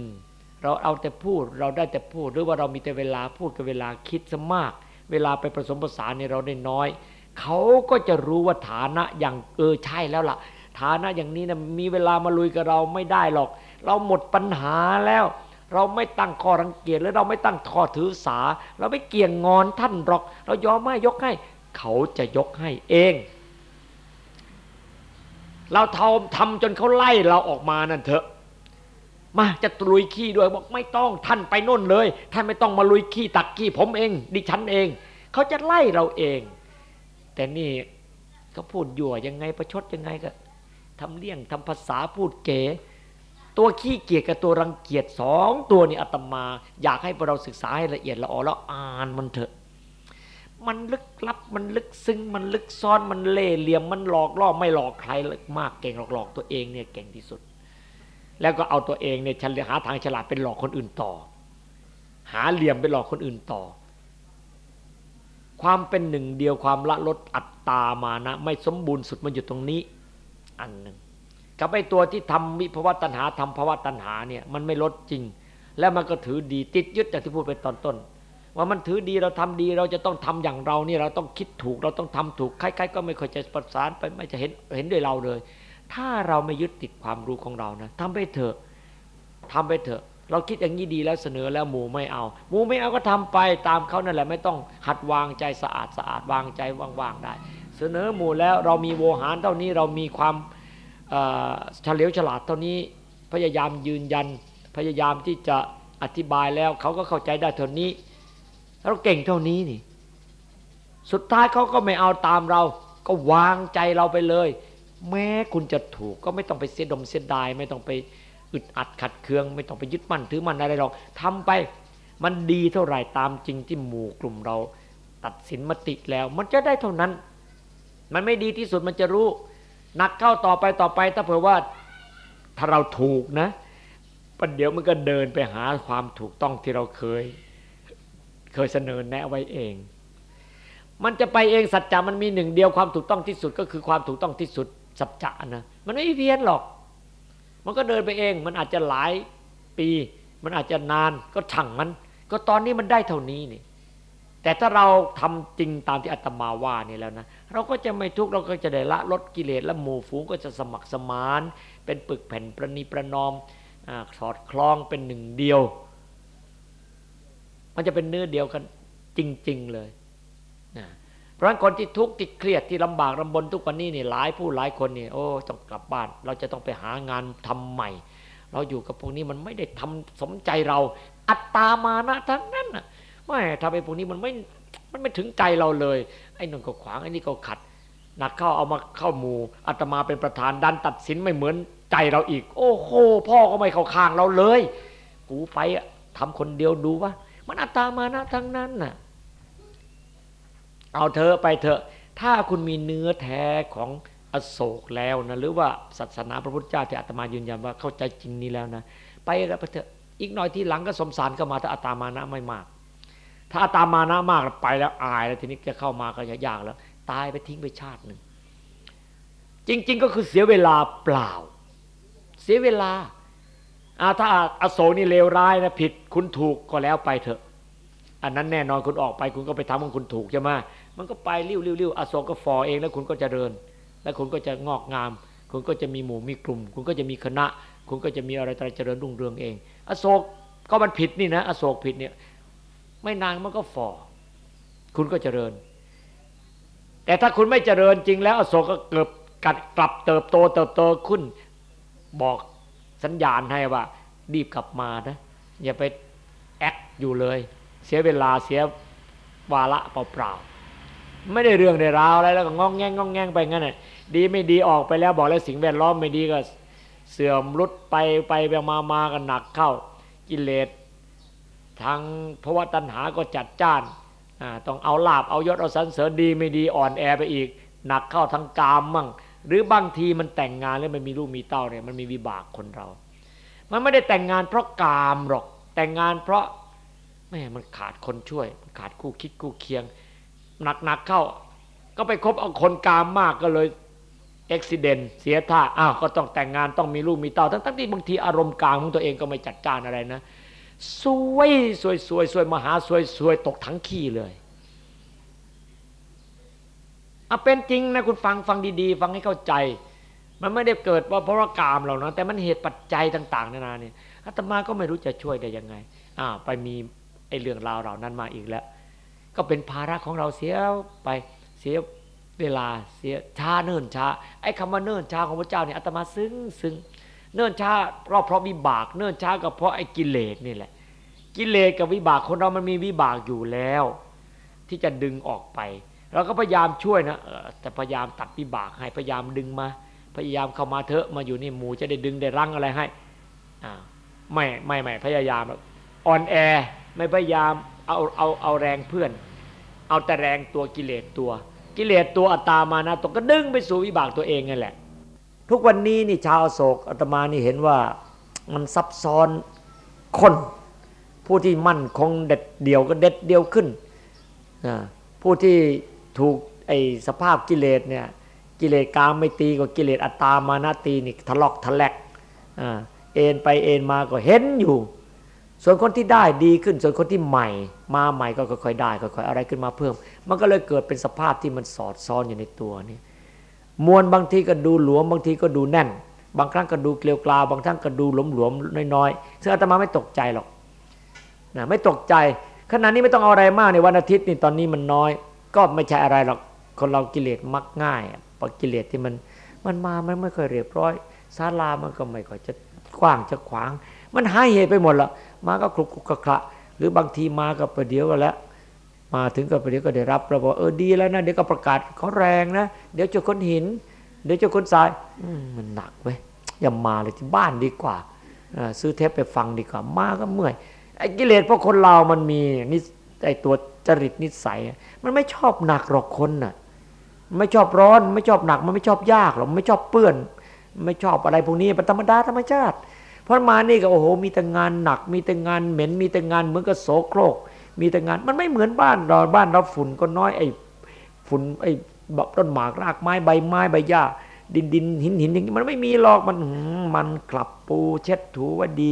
S2: เราเอาแต่พูดเราได้แต่พูดหรือว่าเรามีแต่เวลาพูดกับเวลาคิดซะมาก เวลาไปผสมผสานในเราได้น้อย เขาก็จะรู้ว่าฐานะอย่างเออใช่แล้วล่ะ ฐานะอย่างนี้นะมีเวลามาลุยกับเราไม่ได้หรอก เราหมดปัญหาแล้ว เราไม่ตั้งข้อรังเกียจหรือเราไม่ตั้งข้อถือสา เราไม่เกี่ยงงอนท่านหรอก เรายอมไม่ยกให้ เขาจะยกให้เองเราทำทำจนเขาไล่เราออกมานั่นเถอะ มาจะลุยขี้ด้วยบอกไม่ต้องท่านไปน่นเลย ท่านไม่ต้องมาลุยขี้ตักขี้ผมเอง ดิฉันเอง เขาจะไล่เราเอง แต่นี่เขาพูดยั่วยังไงประชดยังไงก็ทำเลี่ยงทำภาษาพูดเก๋ตัวขี้เกียจกับตัวรังเกียจสองตัวนี่อาตมา อยากให้พวกเราศึกษาให้ละเอียดละออแล้วอ่านมันเถอะ มันลึกลับมันลึกซึ้งมันลึกซ้อนมันเล่เหลี่ยมมันหลอกล่อไม่หลอกใครมากเก่งหลอกหลอกตัวเองเนี่ยเก่งที่สุด แล้วก็เอาตัวเองเนี่ยฉลหาทางฉลาดเป็นหลอกคนอื่นต่อ หาเหลี่ยมไปหลอกคนอื่นต่อ ความเป็นหนึ่งเดียวความละลดอัตตามานะ ไม่สมบูรณ์สุดมันอยู่ตรงนี้ อันหนึ่งกับไอตัวที่ทำวิภวตัณหาทำภาวะตัณหาเนี่ยมันไม่ลดจริง แล้วมันก็ถือดีติดยึดอย่างที่พูดไปตอนต้น ว่ามันถือดีเราทำดีเราจะต้องทำอย่างเรานี่เราต้องคิดถูกเราต้องทำถูกใครๆก็ไม่ค่อยจะประสานไปไม่จะเห็นเห็นด้วยเราเลย ถ้าเราไม่ยึดติดความรู้ของเรานะทำไปเถอะทำไปเถอะ เราคิดอย่างนี้ดีแล้วเสนอแล้วหมูไม่เอา หมูไม่เอาก็ทำไปตามเขานั่นแหละไม่ต้องหัดวางใจสะอาดสะอาดวางใจว่างๆได้ เสนอหมูแล้วเรามีโวหารเท่านี้เรามีความเฉลียวฉลาดเท่านี้พยายามยืนยันพยายามที่จะอธิบายแล้วเขาก็เข้าใจได้เท่านี้เราเก่งเท่านี้นี่ สุดท้ายเขาก็ไม่เอาตามเรา ก็วางใจเราไปเลย แม้คุณจะถูกก็ไม่ต้องไปเสียดมเสียดาย ไม่ต้องไปอึดอัดขัดเคือง ไม่ต้องไปยึดมั่นถือมั่นอะไรหรอกทำไปมันดีเท่าไหร่ตามจริงที่หมู่กลุ่มเรา ตัดสินมติแล้ว มันจะได้เท่านั้น มันไม่ดีที่สุดมันจะรู้หนักเข้าต่อไปต่อไป ถ้าเผื่อว่าถ้าเราถูกนะปัญเดี๋ยวมันก็เดินไปหาความถูกต้องที่เราเคย เคยเสนอแนะไว้เอง มันจะไปเองสัจจะมันมีหนึ่งเดียวความถูกต้องที่สุดก็คือความถูกต้องที่สุด สัจจะนะมันไม่เพี้ยนหรอก มันก็เดินไปเอง มันอาจจะหลายปี มันอาจจะนานก็ช่างมัน ก็ตอนนี้มันได้เท่านี้นี่ แต่ถ้าเราทำจริงตามที่อาตมาว่านี่แล้วนะเราก็จะไม่ทุกข์เราก็จะได้ละลดกิเลสและหมู่ฝูงก็จะสมัครสมาน เป็นปึกแผ่นประนีประนอมอสอดคล้องเป็นหนึ่งเดียว มันจะเป็นเนื้อเดียวกันจริง ๆเลยนะ เพราะฉะนั้นคนที่ทุกข์ที่เครียดที่ลำบากลำบนทุกวันนี้นี่หลายผู้หลายคนนี่โอ้ต้องกลับบ้าน เราจะต้องไปหางานทำใหม่ เราอยู่กับพวกนี้มันไม่ได้ทำสมใจเรา อัตตามานะทั้งนั้นน่ะไม่ทำไอ้พวกนี้มันไม่มันไม่ถึงใจเราเลย ไอ้นนก็ขวางไอ้นี่ก็ขัดหนักเข้าเอามาเข้าหมู่อาตมาเป็นประธานดันตัดสินไม่เหมือนใจเราอีก โอ้โหพ่อก็ไม่เข้าข้างเราเลย กูไปทำคนเดียวดูว่า มันอัตตามานะทั้งนั้นน่ะ เอาเธอไปเถอะ ถ้าคุณมีเนื้อแท้ของอโศกแล้วนะหรือว่าศาสนาพระพุทธเจ้าที่อาตมายืนยันว่าเข้าใจจริงนี้แล้วนะ ไปแล้วไปเถอะอีกหน่อยที่หลังก็สมสารเข้ามาถ้าอัตามานะไม่มาก ถ้าตามมานะมากไปแล้วอายแล้วทีนี้จะเข้ามาก็ยากแล้ว ตายไปทิ้งไปชาติหนึ่งจริง ๆ ก็คือเสียเวลาเปล่า เสียเวลาอาถ้าอโศกนี่เลวร้ายนะผิดคุณถูกก็แล้วไปเถอะ อันนั้นแน่นอนคุณออกไปคุณก็ไปทำของคุณถูกใช่ไหม มันก็ไปริ้วริ้วริ้วอโศกก็ฟอเองแล้วคุณก็จะเริญ แล้วคุณก็จะงอกงาม คุณก็จะมีหมู่มีกลุ่ม คุณก็จะมีคณะ คุณก็จะมีอะไรเจริญรุ่งเรืองเอง อโศกก็มันผิดนี่นะ อโศกผิดเนี่ย ไม่นานมันก็ฝ่อคุณก็เจริญ แต่ถ้าคุณไม่เจริญจริงแล้ว อโศกก็เกิดกัดกลับเติบโต เติบโตขึ้น บอกสัญญาณให้ว่ารีบกลับมานะอย่าไปแอคอยู่เลย เสียเวลาเสียวาระเปล่าๆ ไม่ได้เรื่องได้ราวอะไรแล้วก็งองแงงงองแงงไปงั้นน่ะดีไม่ดีออกไปแล้วบอกแล้วสิ่งแวดล้อมไม่ดีก็ เสื่อมรุดไปไปไปมามากันหนักเข้ากิเลสทางภาวะตัณหาก็จัดจ้านต้องเอาลาบเอายศเอาสันเสริญดีไม่ดีอ่อนแอไปอีก หนักเข้าทั้งกามมั่ง หรือบางทีมันแต่งงานแล้วมันมีลูกมีเต้าเนี่ยมันมีวิบากคนเรา มันไม่ได้แต่งงานเพราะกามหรอกแต่งงานเพราะแม่มันขาดคนช่วย ขาดคู่คิดคู่เคียง หนักหนักเข้า ก็ไปคบเอาคนกามมากก็เลยอุบิเหตุเสียท่าอ้าวก็ต้องแต่งงานต้องมีลูกมีเต้าทั้งๆที่บางทีอารมณ์กลางของตัวเองก็ไม่จัดการอะไรนะสวยสวยสวยสวยมหาสวยสวยตกทั้งขี้เลยเอาเป็นจริงนะคุณฟังฟังดีๆ ฟังให้เข้าใจ มันไม่ได้เกิดว่าเพราะกามเรานะแต่มันเหตุปัจจัยต่างๆนานาเนี่ยอาตมาก็ไม่รู้จะช่วยได้ยังไงอ่าไปมีไอ้เรื่องราวเหล่านั้นมาอีกแล้ว ก็เป็นภาระของเราเสียไปเสียเวลาเสียช้าเนิ่นช้าไอ้คำว่าเนิ่นช้าของพระเจ้าเนี่ยอาตมาซึ้งซึ้งเนื่นช้าก็เพราะวิบาก เนื่นช้าก็เพราะไอ้กิเลสนี่แหละ กิเลสกับวิบากคนเรามันมีวิบากอยู่แล้ว ที่จะดึงออกไปเราก็พยายามช่วยนะแต่พยายามตัดวิบากให้พยายามดึงมา พยายามเข้ามาเถอะมาอยู่นี่หมูจะได้ดึงได้รั้งอะไรให้ไม่ไม่ไม่พยายามอ่อนแอไม่พยายาม เอาเอาเอาแรงเพื่อน เอาแต่แรงตัวกิเลสตัว กิเลสตัวอัตตามานะตกก็ดึงไปสู่วิบากตัวเองนั่นแหละ ทุกวันนี้นี่ชาวโศกอาตมานี่เห็นว่ามันซับซ้อนคนผู้ที่มั่นคงเด็ดเดียวก็เด็ดเดียวขึ้น ผู้ที่ถูกไอสภาพกิเลสเนี่ยกิเลสกามไม่ตีก็กิเลสอัตตามานาตีนี่ทะลอกทะแลกเอ็นไปเอ็นมาก็เห็นอยู่ ส่วนคนที่ได้ดีขึ้น ส่วนคนที่ใหม่ มาใหม่ก็ค่อยๆได้ค่อยๆอะไรขึ้นมาเพิ่ม มันก็เลยเกิดเป็นสภาพที่มันสอดซ้อนอยู่ในตัวนี่มวลบางทีก็ดูหลวมบางทีก็ดูแน่น บางครั้งก็ดูเกลียวกลาวบางครั้งก็ดูหลวมหลวมน้อยๆซึ่งอาตมาไม่ตกใจหรอกนะไม่ตกใจขณะนี้ไม่ต้องเอาอะไรมากในวันอาทิตย์นี่ตอนนี้มันน้อย ก็ไม่ใช่อะไรหรอกคนเรากิเลสมักง่ายพอกิเลสที่มันมันมามันไม่ค่อยเรียบร้อยศาลามันก็ไม่ค่อยจะกว้างจะขวาง มันหายเหตุไปหมดละมาก็คลุกคลุกคละหรือบางทีมาก็ประเดี๋ยวก็แล้ว มาถึงก็ประเดี๋ยวก็ได้รับเราบอกเออดีแล้วนะเดี๋ยวก็ประกาศเขาแรงนะ เดี๋ยวจะคนหิน เดี๋ยวจะคนทรายมันหนักเว้ยอย่ามาเลยที่บ้านดีกว่าซื้อเทปไปฟังดีกว่ามาก็เมื่อยไอ้กิเลสเพราะคนเรามันมีนิไอ้ตัวจริตนิสัย มันไม่ชอบหนักหรอกคนน่ะไม่ชอบร้อน ไม่ชอบหนัก มันไม่ชอบยากหรอกไม่ชอบเปื้อน ไม่ชอบอะไรพวกนี้เป็นธรรมดาธรรมชาติ เพราะมานี่ก็โอ้โหมีแต่งานหนัก มีแต่งานเหม็น มีแต่งานเหมือนกับโสโครก มีแต่งานมันไม่เหมือนบ้านเราบ้านเราฝุ่นก็น้อยไอ้ฝุ่นไอ้บบต้นหมากรากไม้ใบไม้ใบหญ้าดินดินหินหินอย่างนี้มันไม่มีหรอกมันมันกลับปูเช็ดถูว่าดี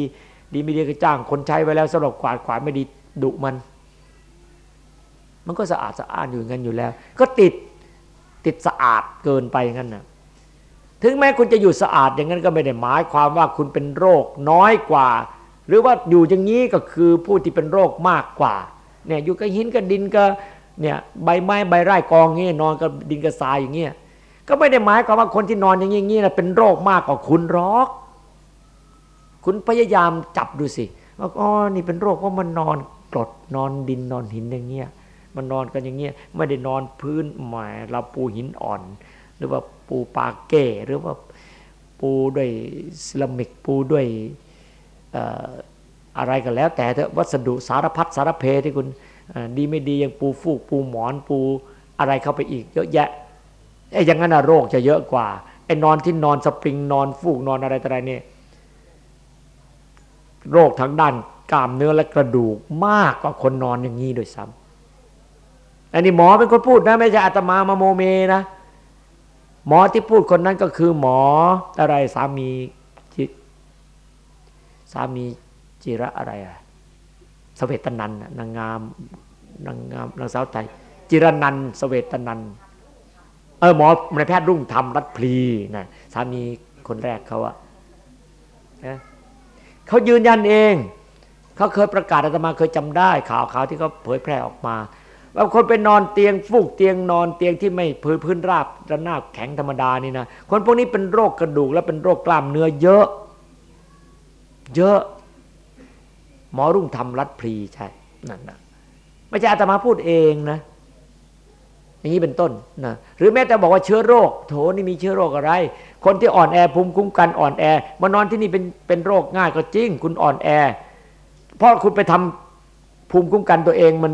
S2: ดีไม่ดีก็จ้างคนใช้ไว้แล้วสำหรับกวาดขวาดไม่ดีดุมัน มันก็สะอาดสะอ้าดอยู่งั้นอยู่แล้ว ก็ติดติดสะอาดเกินไปงั้นนะ ถึงแม้คุณจะอยู่สะอาดอย่างนั้นก็ไม่ได้หมายความว่าคุณเป็นโรคน้อยกว่า หรือว่าอยู่อย่างนี้ก็คือผู้ที่เป็นโรคมากกว่าเนี่ยอยู่กับหินกับดินกับเนี่ยใบไม้ใบไร่กองเงี้ยนอนกับดินกับทรายอย่างเงี้ยก็ไม่ได้หมายความว่าคนที่นอนอย่างงี้นะเป็นโรคมากกว่าคุณหรอก คุณพยายามจับดูสิว่าอ๋อนี่เป็นโรคเพราะมันนอนกรดนอนดินนอนหินอย่างเงี้ยมันนอนกันอย่างเงี้ยไม่ได้นอนพื้นหมายเราปูหินอ่อน หรือว่า ปูปาเก้หรือว่าปูด้วยเซรามิกปูด้วยอะไรกันแล้ว แต่วัสดุสารพัดสารเพที่คุณดีไม่ดียังปูฟูกปูหมอนปูอะไรเข้าไปอีกเยอะแยะไอ้อย่างนั้นโรคจะเยอะกว่าไอ้นอนที่นอนสปริงนอนฟูกนอนอะไรต่ออะไรเนี่ยโรคทางด้านกล้ามเนื้อและกระดูกมากกว่าคนนอนอย่างนี้โดยซ้ำอันนี้หมอเป็นคนพูดนะ ไม่ใช่อาตมามาโมเมนะ หมอที่พูดคนนั้นก็คือหมออะไรสามีจิสามีจิระอะไรอะสเวตนันนางงามนางงามนางสาวไทย จิรนันสเวตนันเออหมอในแพทย์รุ่งธรรมรัตพลีนะสามีคนแรกเขาอะเขายืนยันเอง เขาเคยประกาศอาตมาเคยจำได้ ข่าวข่าวที่เขาเผยแพร่ออกมา บางคนไปนอนเตียงฟูกเตียงนอนเตียงที่ไม่พื้นพื้นราบระนาบแข็งธรรมดานี่นะคนพวกนี้เป็นโรคกระดูก และเป็นโรคกล้ามเนื้อเยอะ เยอะ หมอรุ่งทำรัดพลีใช่นั่นนะไม่ใช่อาตมาพูดเองนะอย่างนี้เป็นต้นนะหรือแม้แต่บอกว่าเชื้อโรค โถนี่มีเชื้อโรคอะไร คนที่อ่อนแอภูมิคุ้มกันอ่อนแอมานอนที่นี่เป็นเป็นโรคง่ายก็จริง คุณอ่อนแอเพราะคุณไปทำ ภูมิคุ้มกันตัวเองมัน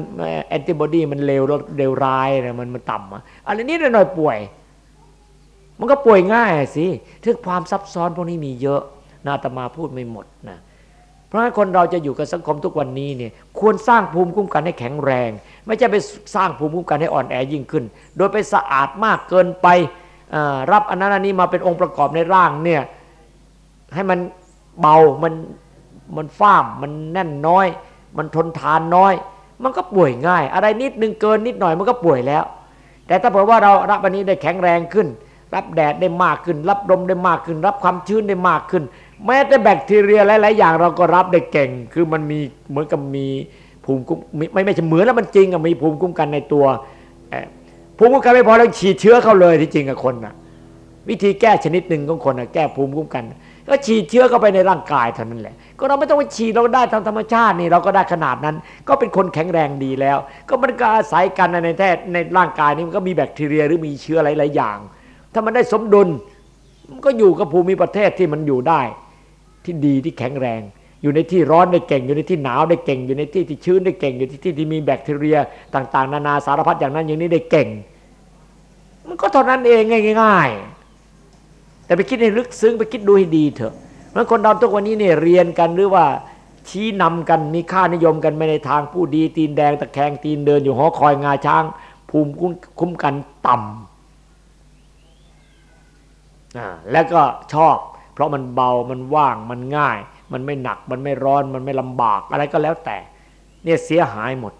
S2: แอนติบอดีมันเร็วเร็วร้ายนะมันมันต่ำอะอะไรนี้หน่อยป่วย มันก็ป่วยง่ายสิถึงความซับซ้อนพวกนี้มีเยอะนาตมาพูดไม่หมดนะเพราะฉะนั้นคนเราจะอยู่กับสังคมทุกวันนี้เนี่ยควรสร้างภูมิคุ้มกันให้แข็งแรง ไม่ใช่ไปสร้างภูมิคุ้มกันให้อ่อนแอยิ่งขึ้น โดยไปสะอาดมากเกินไปรับอันนั้นอันนี้มาเป็นองค์ประกอบในร่างเนี่ยให้มันเบามันมันฟ้ามมันแน่นน้อย มันทนทานน้อย มันก็ป่วยง่าย อะไรนิดนึงเกินนิดหน่อยมันก็ป่วยแล้ว แต่ถ้าเผื่อว่าเรารับอันนี้ได้แข็งแรงขึ้น รับแดดได้มากขึ้น รับลมได้มากขึ้น รับความชื้นได้มากขึ้น แม้แต่แบคทีเรียหลายๆอย่างเราก็รับได้เก่ง คือมันมีเหมือนกับมีภูมิคุ้มไม่ไม่ใช่เหมือนแล้วมันจริงอะมีภูมิคุ้มกันในตัวภูมิคุ้มกันไม่พอแล้วฉีดเชื้อเข้าเลยที่จริงกับคนนะวิธีแก้ชนิดหนึ่งของคนนะแก้ภูมิคุ้มกัน ก็ฉีดเชื้อเข้าไปในร่างกายเท่านั้นแหละ ก็เราไม่ต้องไปฉีดเราได้ตามธรรมชาตินี่เราก็ได้ขนาดนั้น ก็เป็นคนแข็งแรงดีแล้ว ก็มันก็อาศัยกันในแท้ในร่างกายนี้มันก็มีแบคทีเรียหรือมีเชื้อหลายๆอย่าง ถ้ามันได้สมดุลมันก็อยู่กับภูมิประเทศที่มันอยู่ได้ ที่ดีที่แข็งแรง อยู่ในที่ร้อนได้เก่ง อยู่ในที่หนาวได้เก่ง อยู่ในที่ที่ชื้นได้เก่ง อยู่ในที่ที่มีแบคทีเรียต่าง ๆ นานาสารพัดอย่างนั้นอย่างนี้ได้เก่ง มันก็เท่านั้นเองง่ายๆแต่ไปคิดให้ลึกซึ้งไปคิดดูให้ดีเถอะ เพราะคนเราทุกวันนี้เนี่ยเรียนกันหรือว่าชี้นำกันมีค่านิยมกันไม่ในทางผู้ดีตีนแดงตะแคงตีนเดินอยู่หอคอยงาช้าง ภูมิคุ้มกันต่ำแล้วก็ชอบ เพราะมันเบามันว่างมันง่าย มันไม่หนักมันไม่ร้อนมันไม่ลำบากอะไรก็แล้วแต่ เนี่ยเสียหายหมด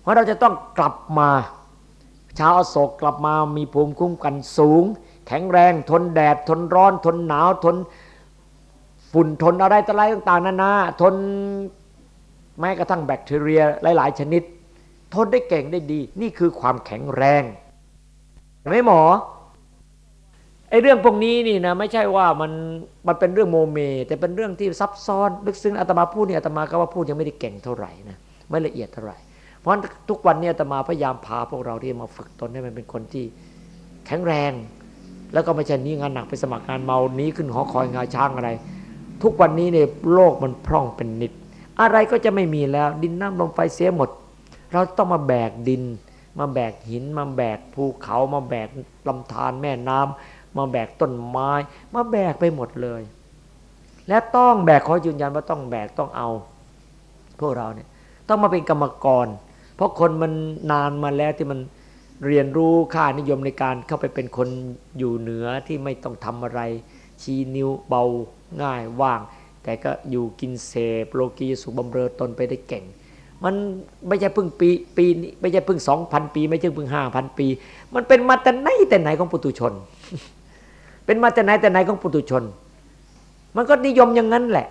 S2: เพราะเราจะต้องกลับมาชาวอโศกกลับมามีภูมิคุ้มกันสูง แข็งแรงทนแดดทนร้อนทนหนาวทน ฝุ่นทนอะไรต่ออะไรต่างๆนานาทนแม้กระทั่งแบคทีเรียหลาย ๆ ชนิด ทนได้เก่งได้ดี นี่คือความแข็งแรงไม่หมอไอ้เรื่องพวกนี้นี่นะไม่ใช่ว่ามันมันเป็นเรื่องโมเม แต่เป็นเรื่องที่ซับซ้อนลึกซึ้งอาตมาพูดเนี่ยอาตมาก็ว่าพูดยังไม่ได้เก่งเท่าไหร่นะไม่ละเอียดเท่าไหร่ เพราะทุกวันนี้อาตมาพยายามพาพวกเราที่มาฝึกตนให้มันเป็นคนที่แข็งแรง แล้วก็ไม่ใช่นี้งานหนักไปสมัครงานเมานี้ขึ้นหอคอยงาช้างอะไร ทุกวันนี้เนี่ยโลกมันพร่องเป็นนิด อะไรก็จะไม่มีแล้วดินน้ำลมไฟเสียหมด เราต้องมาแบกดิน มาแบกหิน มาแบกภูเขามาแบกลำธารแม่น้ำมาแบกต้นไม้ มาแบกไปหมดเลย และต้องแบกขอยืนยันว่าต้องแบกต้องเอา พวกเราเนี่ยต้องมาเป็นกรรมกร เพราะคนมันนานมาแล้วที่มันเรียนรู้ค่านิยมในการเข้าไปเป็นคนอยู่เหนือที่ไม่ต้องทำอะไร ชี้นิ้วเบาง่ายว่าง แต่ก็อยู่กินเสพโลกีสุขบำเรอตนไปได้เก่ง มันไม่ใช่เพิ่งปีปีนี้ไม่ใช่เพิ่งสองพันปี ไม่ใช่เพิ่งห้าพันปี มันเป็นมาแต่ไหนแต่ไหนของปุถุชน เป็นมาแต่ไหนแต่ไหนของปุถุชน มันก็นิยมอย่างนั้นแหละ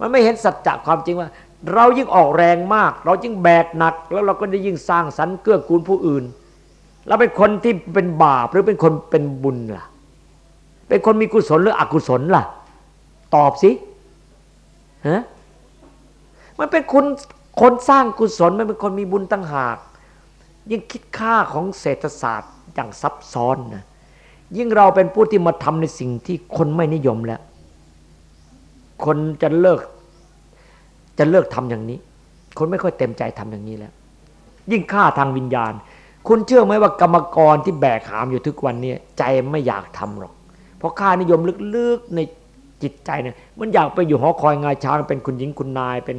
S2: มันไม่เห็นสัจจะความจริงว่า เรายิ่งออกแรงมาก เรายิ่งแบกหนัก แล้วเราก็ได้ยิ่งสร้างสรรค์เกื้อกูลผู้อื่นเราเป็นคนที่เป็นบาปหรือเป็นคนเป็นบุญล่ะ เป็นคนมีกุศลหรืออกุศลล่ะ ตอบสิฮะมันเป็นคนคนสร้างกุศลมันเป็นคนมีบุญตั้งหาก ยิ่งคิดค่าของเศรษฐศาสตร์อย่างซับซ้อนนะยิ่งเราเป็นผู้ที่มาทำในสิ่งที่คนไม่นิยมแล้ว คนจะเลิก จะเลิกทำอย่างนี้ คนไม่ค่อยเต็มใจทำอย่างนี้แล้ว ยิ่งค่าทางวิญญาณ คุณเชื่อไหมว่ากรรมกรที่แบกหามอยู่ทุกวันนี้ใจไม่อยากทำหรอก เพราะค่านิยมลึกๆในจิตใจเนี่ยมันอยากไปอยู่หอคอยงายช้างเป็นคุณหญิงคุณนายเป็น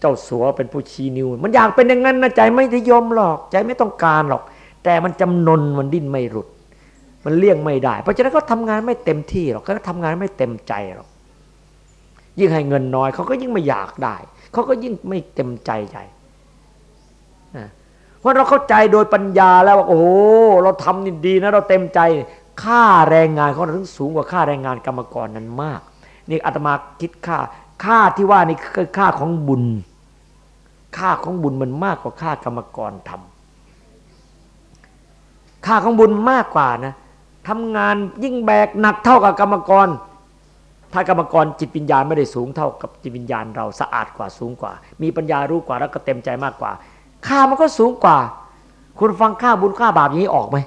S2: เจ้าสัวเป็นผู้ชีนิวมันอยากเป็นอย่างนั้นนะใจไม่นิยมหรอกใจไม่ต้องการหรอก แต่มันจำนนมันดิ้นไม่หลุด มันเลี่ยงไม่ได้ เพราะฉะนั้นเขาทางานไม่เต็มที่หรอกเขาทำงานไม่เต็มใจหรอกยิ่งให้เงินน้อยเขาก็ยิ่งไม่อยากได้เขาก็ยิ่งไม่เต็มใจใจเพราะเราเข้าใจโดยปัญญาแล้วว่าโอ้เราทำนี่ดีนะเราเต็มใจ ค่าแรงงานของเราถึงสูงกว่าค่าแรงงานกรรมกรนั้นมาก นี่อาตมาคิดค่า ค่าที่ว่านี่คือค่าของบุญ ค่าของบุญมันมากกว่าค่ากรรมกรทำค่าของบุญมากกว่านะทำงานยิ่งแบกหนักเท่ากับกรรมกร ถ้ากรรมกรจิตวิญญาณไม่ได้สูงเท่ากับจิตวิญญาณเราสะอาดกว่าสูงกว่า มีปัญญารู้กว่าแล้วก็เต็มใจมากกว่า ค่ามันก็สูงกว่า คุณฟังค่าบุญค่าบาปอย่างนี้ออกไหม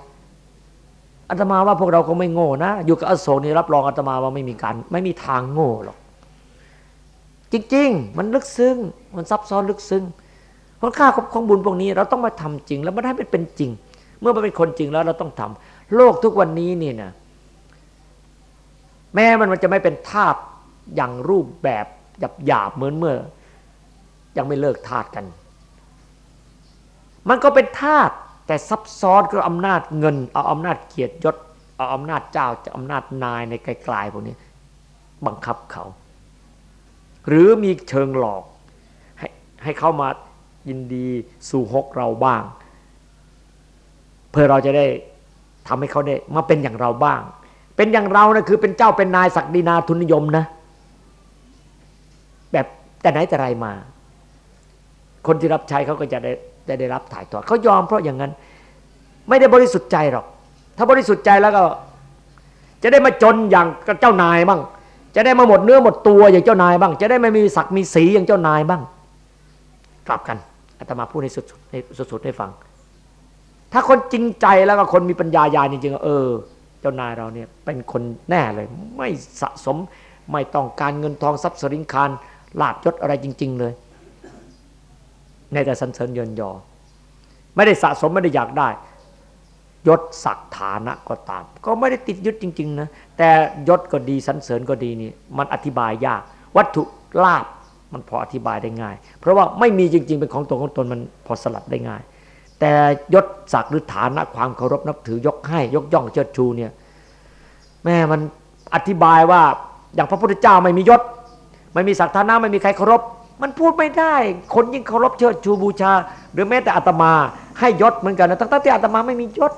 S2: อาตมาว่าพวกเราคงไม่โง่นะ อยู่กับอโศกนี่รับรองอาตมาว่าไม่มีการ ไม่มีทางโง่หรอก จริงๆ มันลึกซึ้ง มันซับซ้อนลึกซึ้งผลค่าของบุญพวกนี้ เราต้องมาทำจริง แล้วมันให้มันเป็นจริง เมื่อมันเป็นคนจริงแล้วเราต้องทำโลกทุกวันนี้นี่นะแม้มันมันจะไม่เป็นธาตุอย่างรูปแบบหยาบหยาบเหมือนเมื่อ ยังไม่เลิกธาตกัน มันก็เป็นธาต แต่ซับซ้อนก็อำนาจเงิน เอาอำนาจเกียรติยศเอาอำนาจเจ้าจะอำนาจนายในไกลๆพวกนี้บังคับเขา หรือมีเชิงหลอก ให้ให้เขามายินดีสู่หกเราบ้าง เพื่อเราจะได้ทำให้เขาได้มาเป็นอย่างเราบ้าง เป็นอย่างเรานะคือเป็นเจ้าเป็นนายศักดินาทุนนิยมนะ แบบแต่ไหนแต่ไรมา คนที่รับใช้เขาก็จะได้ ได้ได้รับถ่ายทอดเขายอมเพราะอย่างนั้น ไม่ได้บริสุทธิ์ใจหรอก ถ้าบริสุทธิ์ใจแล้วก็ จะได้มาจนอย่างเจ้านายบ้าง จะได้มาหมดเนื้อหมดตัวอย่างเจ้านายบ้าง จะได้ไม่มีศักดิ์มีสีอย่างเจ้านายบ้าง กลับกันอาตมาพูดให้สุดให้สุดๆให้ฟัง ถ้าคนจริงใจแล้วก็คนมีปัญญายาจริงๆเออ เจ้านายเราเนี่ยเป็นคนแน่เลย ไม่สะสมไม่ต้องการเงินทองทรัพย์สินคารลาบยศอะไรจริง ๆ เลย ในแต่สันเสริญเยินยอ ไม่ได้สะสมไม่ได้อยากได้ ยศศักฐานะก็ตาม ก็ไม่ได้ติดยึดจริง ๆ นะ แต่ยศก็ดีสันเสริญก็ดีนี่ มันอธิบายยาก วัตถุลาบมันพออธิบายได้ง่าย เพราะว่าไม่มีจริง ๆ เป็นของตัวของตนมันพอสลัดได้ง่าย แต่ยศศักดิ์หรือฐานะความเคารพนับถือยกให้ยกย่องเชิดชูเนี่ยแม่มันอธิบายว่าอย่างพระพุทธเจ้าไม่มียศ ไม่มีศักดิ์ฐานะไม่มีใครเคารพ มันพูดไม่ได้ คนยิ่งเคารพเชิดชูบูชา หรือแม้แต่อาตมาให้ยศเหมือนกันนะตั้งแต่อาตมาไม่มียศ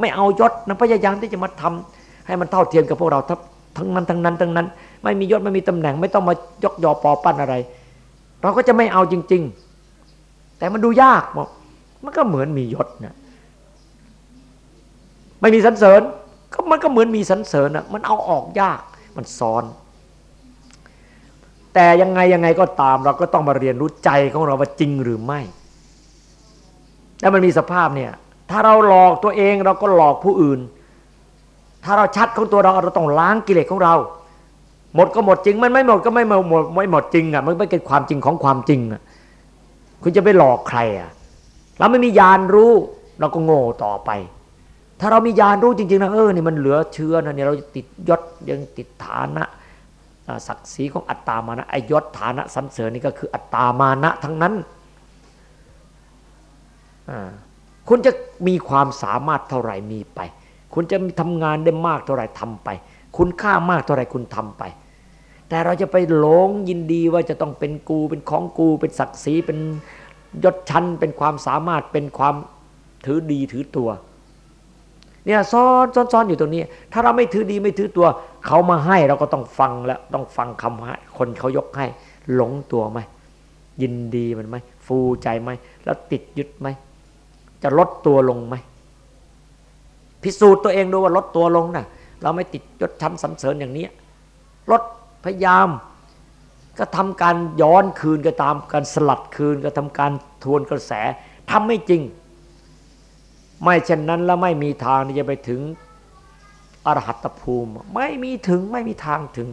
S2: ไม่เอายศนะพยายามที่จะมาทำให้มันเท่าเทียมกับพวกเราทั้งนั้นทั้งนั้นทั้งนั้น ไม่มียศไม่มีตำแหน่ง ไม่ต้องมายกยอปอปั้นอะไร เราก็จะไม่เอาจริง ๆ แต่มันดูยากบอกมันก็เหมือนมียศนะไม่มีสันเสริญก็มันก็เหมือนมีสันเสริญนะมันเอาออกยากมันซ้อน แต่ยังไงยังไงก็ตามเราก็ต้องมาเรียนรู้ใจของเราว่าจริงหรือไม่ แล้วมันมีสภาพเนี่ย ถ้าเราหลอกตัวเองเราก็หลอกผู้อื่น ถ้าเราชัดของตัวเราเราต้องล้างกิเลสของเรา หมดก็หมดจริง มันไม่หมดก็ไม่หมดไม่หมดจริงอะ มันไม่เป็นความจริงของความจริงอะ คุณจะไปหลอกใครอะ เราไม่มียานรู้เราก็โง่ต่อไป ถ้าเรามีญาณรู้จริงๆนะเออนี่มันเหลือเชื้อนะเนี่ยเราติดยศยังติดฐานะ ศักดิ์ศรีของอัตตามานะไอยศฐานะสันเสริญนี่ก็คืออัตตามานะทั้งนั้น คุณจะมีความสามารถเท่าไหร่มีไป คุณจะทำงานได้มากเท่าไหร่ทำไป คุณค่ามากเท่าไหร่คุณทำไป แต่เราจะไปหลงยินดีว่าจะต้องเป็นกูเป็นของกู เป็นศักดิ์ศรีเป็นยศชั้น เป็นความสามารถเป็นความถือดีถือตัวเนี่ยซ้อนซ้อนซ้อนอยู่ตรงนี้ ถ้าเราไม่ถือดีไม่ถือตัว เขามาให้เราก็ต้องฟังแล้วต้องฟังคำให้คนเขายกให้ หลงตัวไหมยินดีมันไหมฟูใจไหมแล้วติดยึดไหมจะลดตัวลงไหมพิสูจน์ตัวเองดูว่าลดตัวลงนะ่ะเราไม่ติดยศชั้นสันเสริญอย่างนี้ลดพยายาม ก็ทำการย้อนคืนก็ตามการสลัดคืนก็ทำการทวนกระแสทำไม่จริง ไม่เช่นนั้นแล้วไม่มีทางที่จะไปถึง อรหัตภูมิ ไม่มีถึงไม่มีทางถึง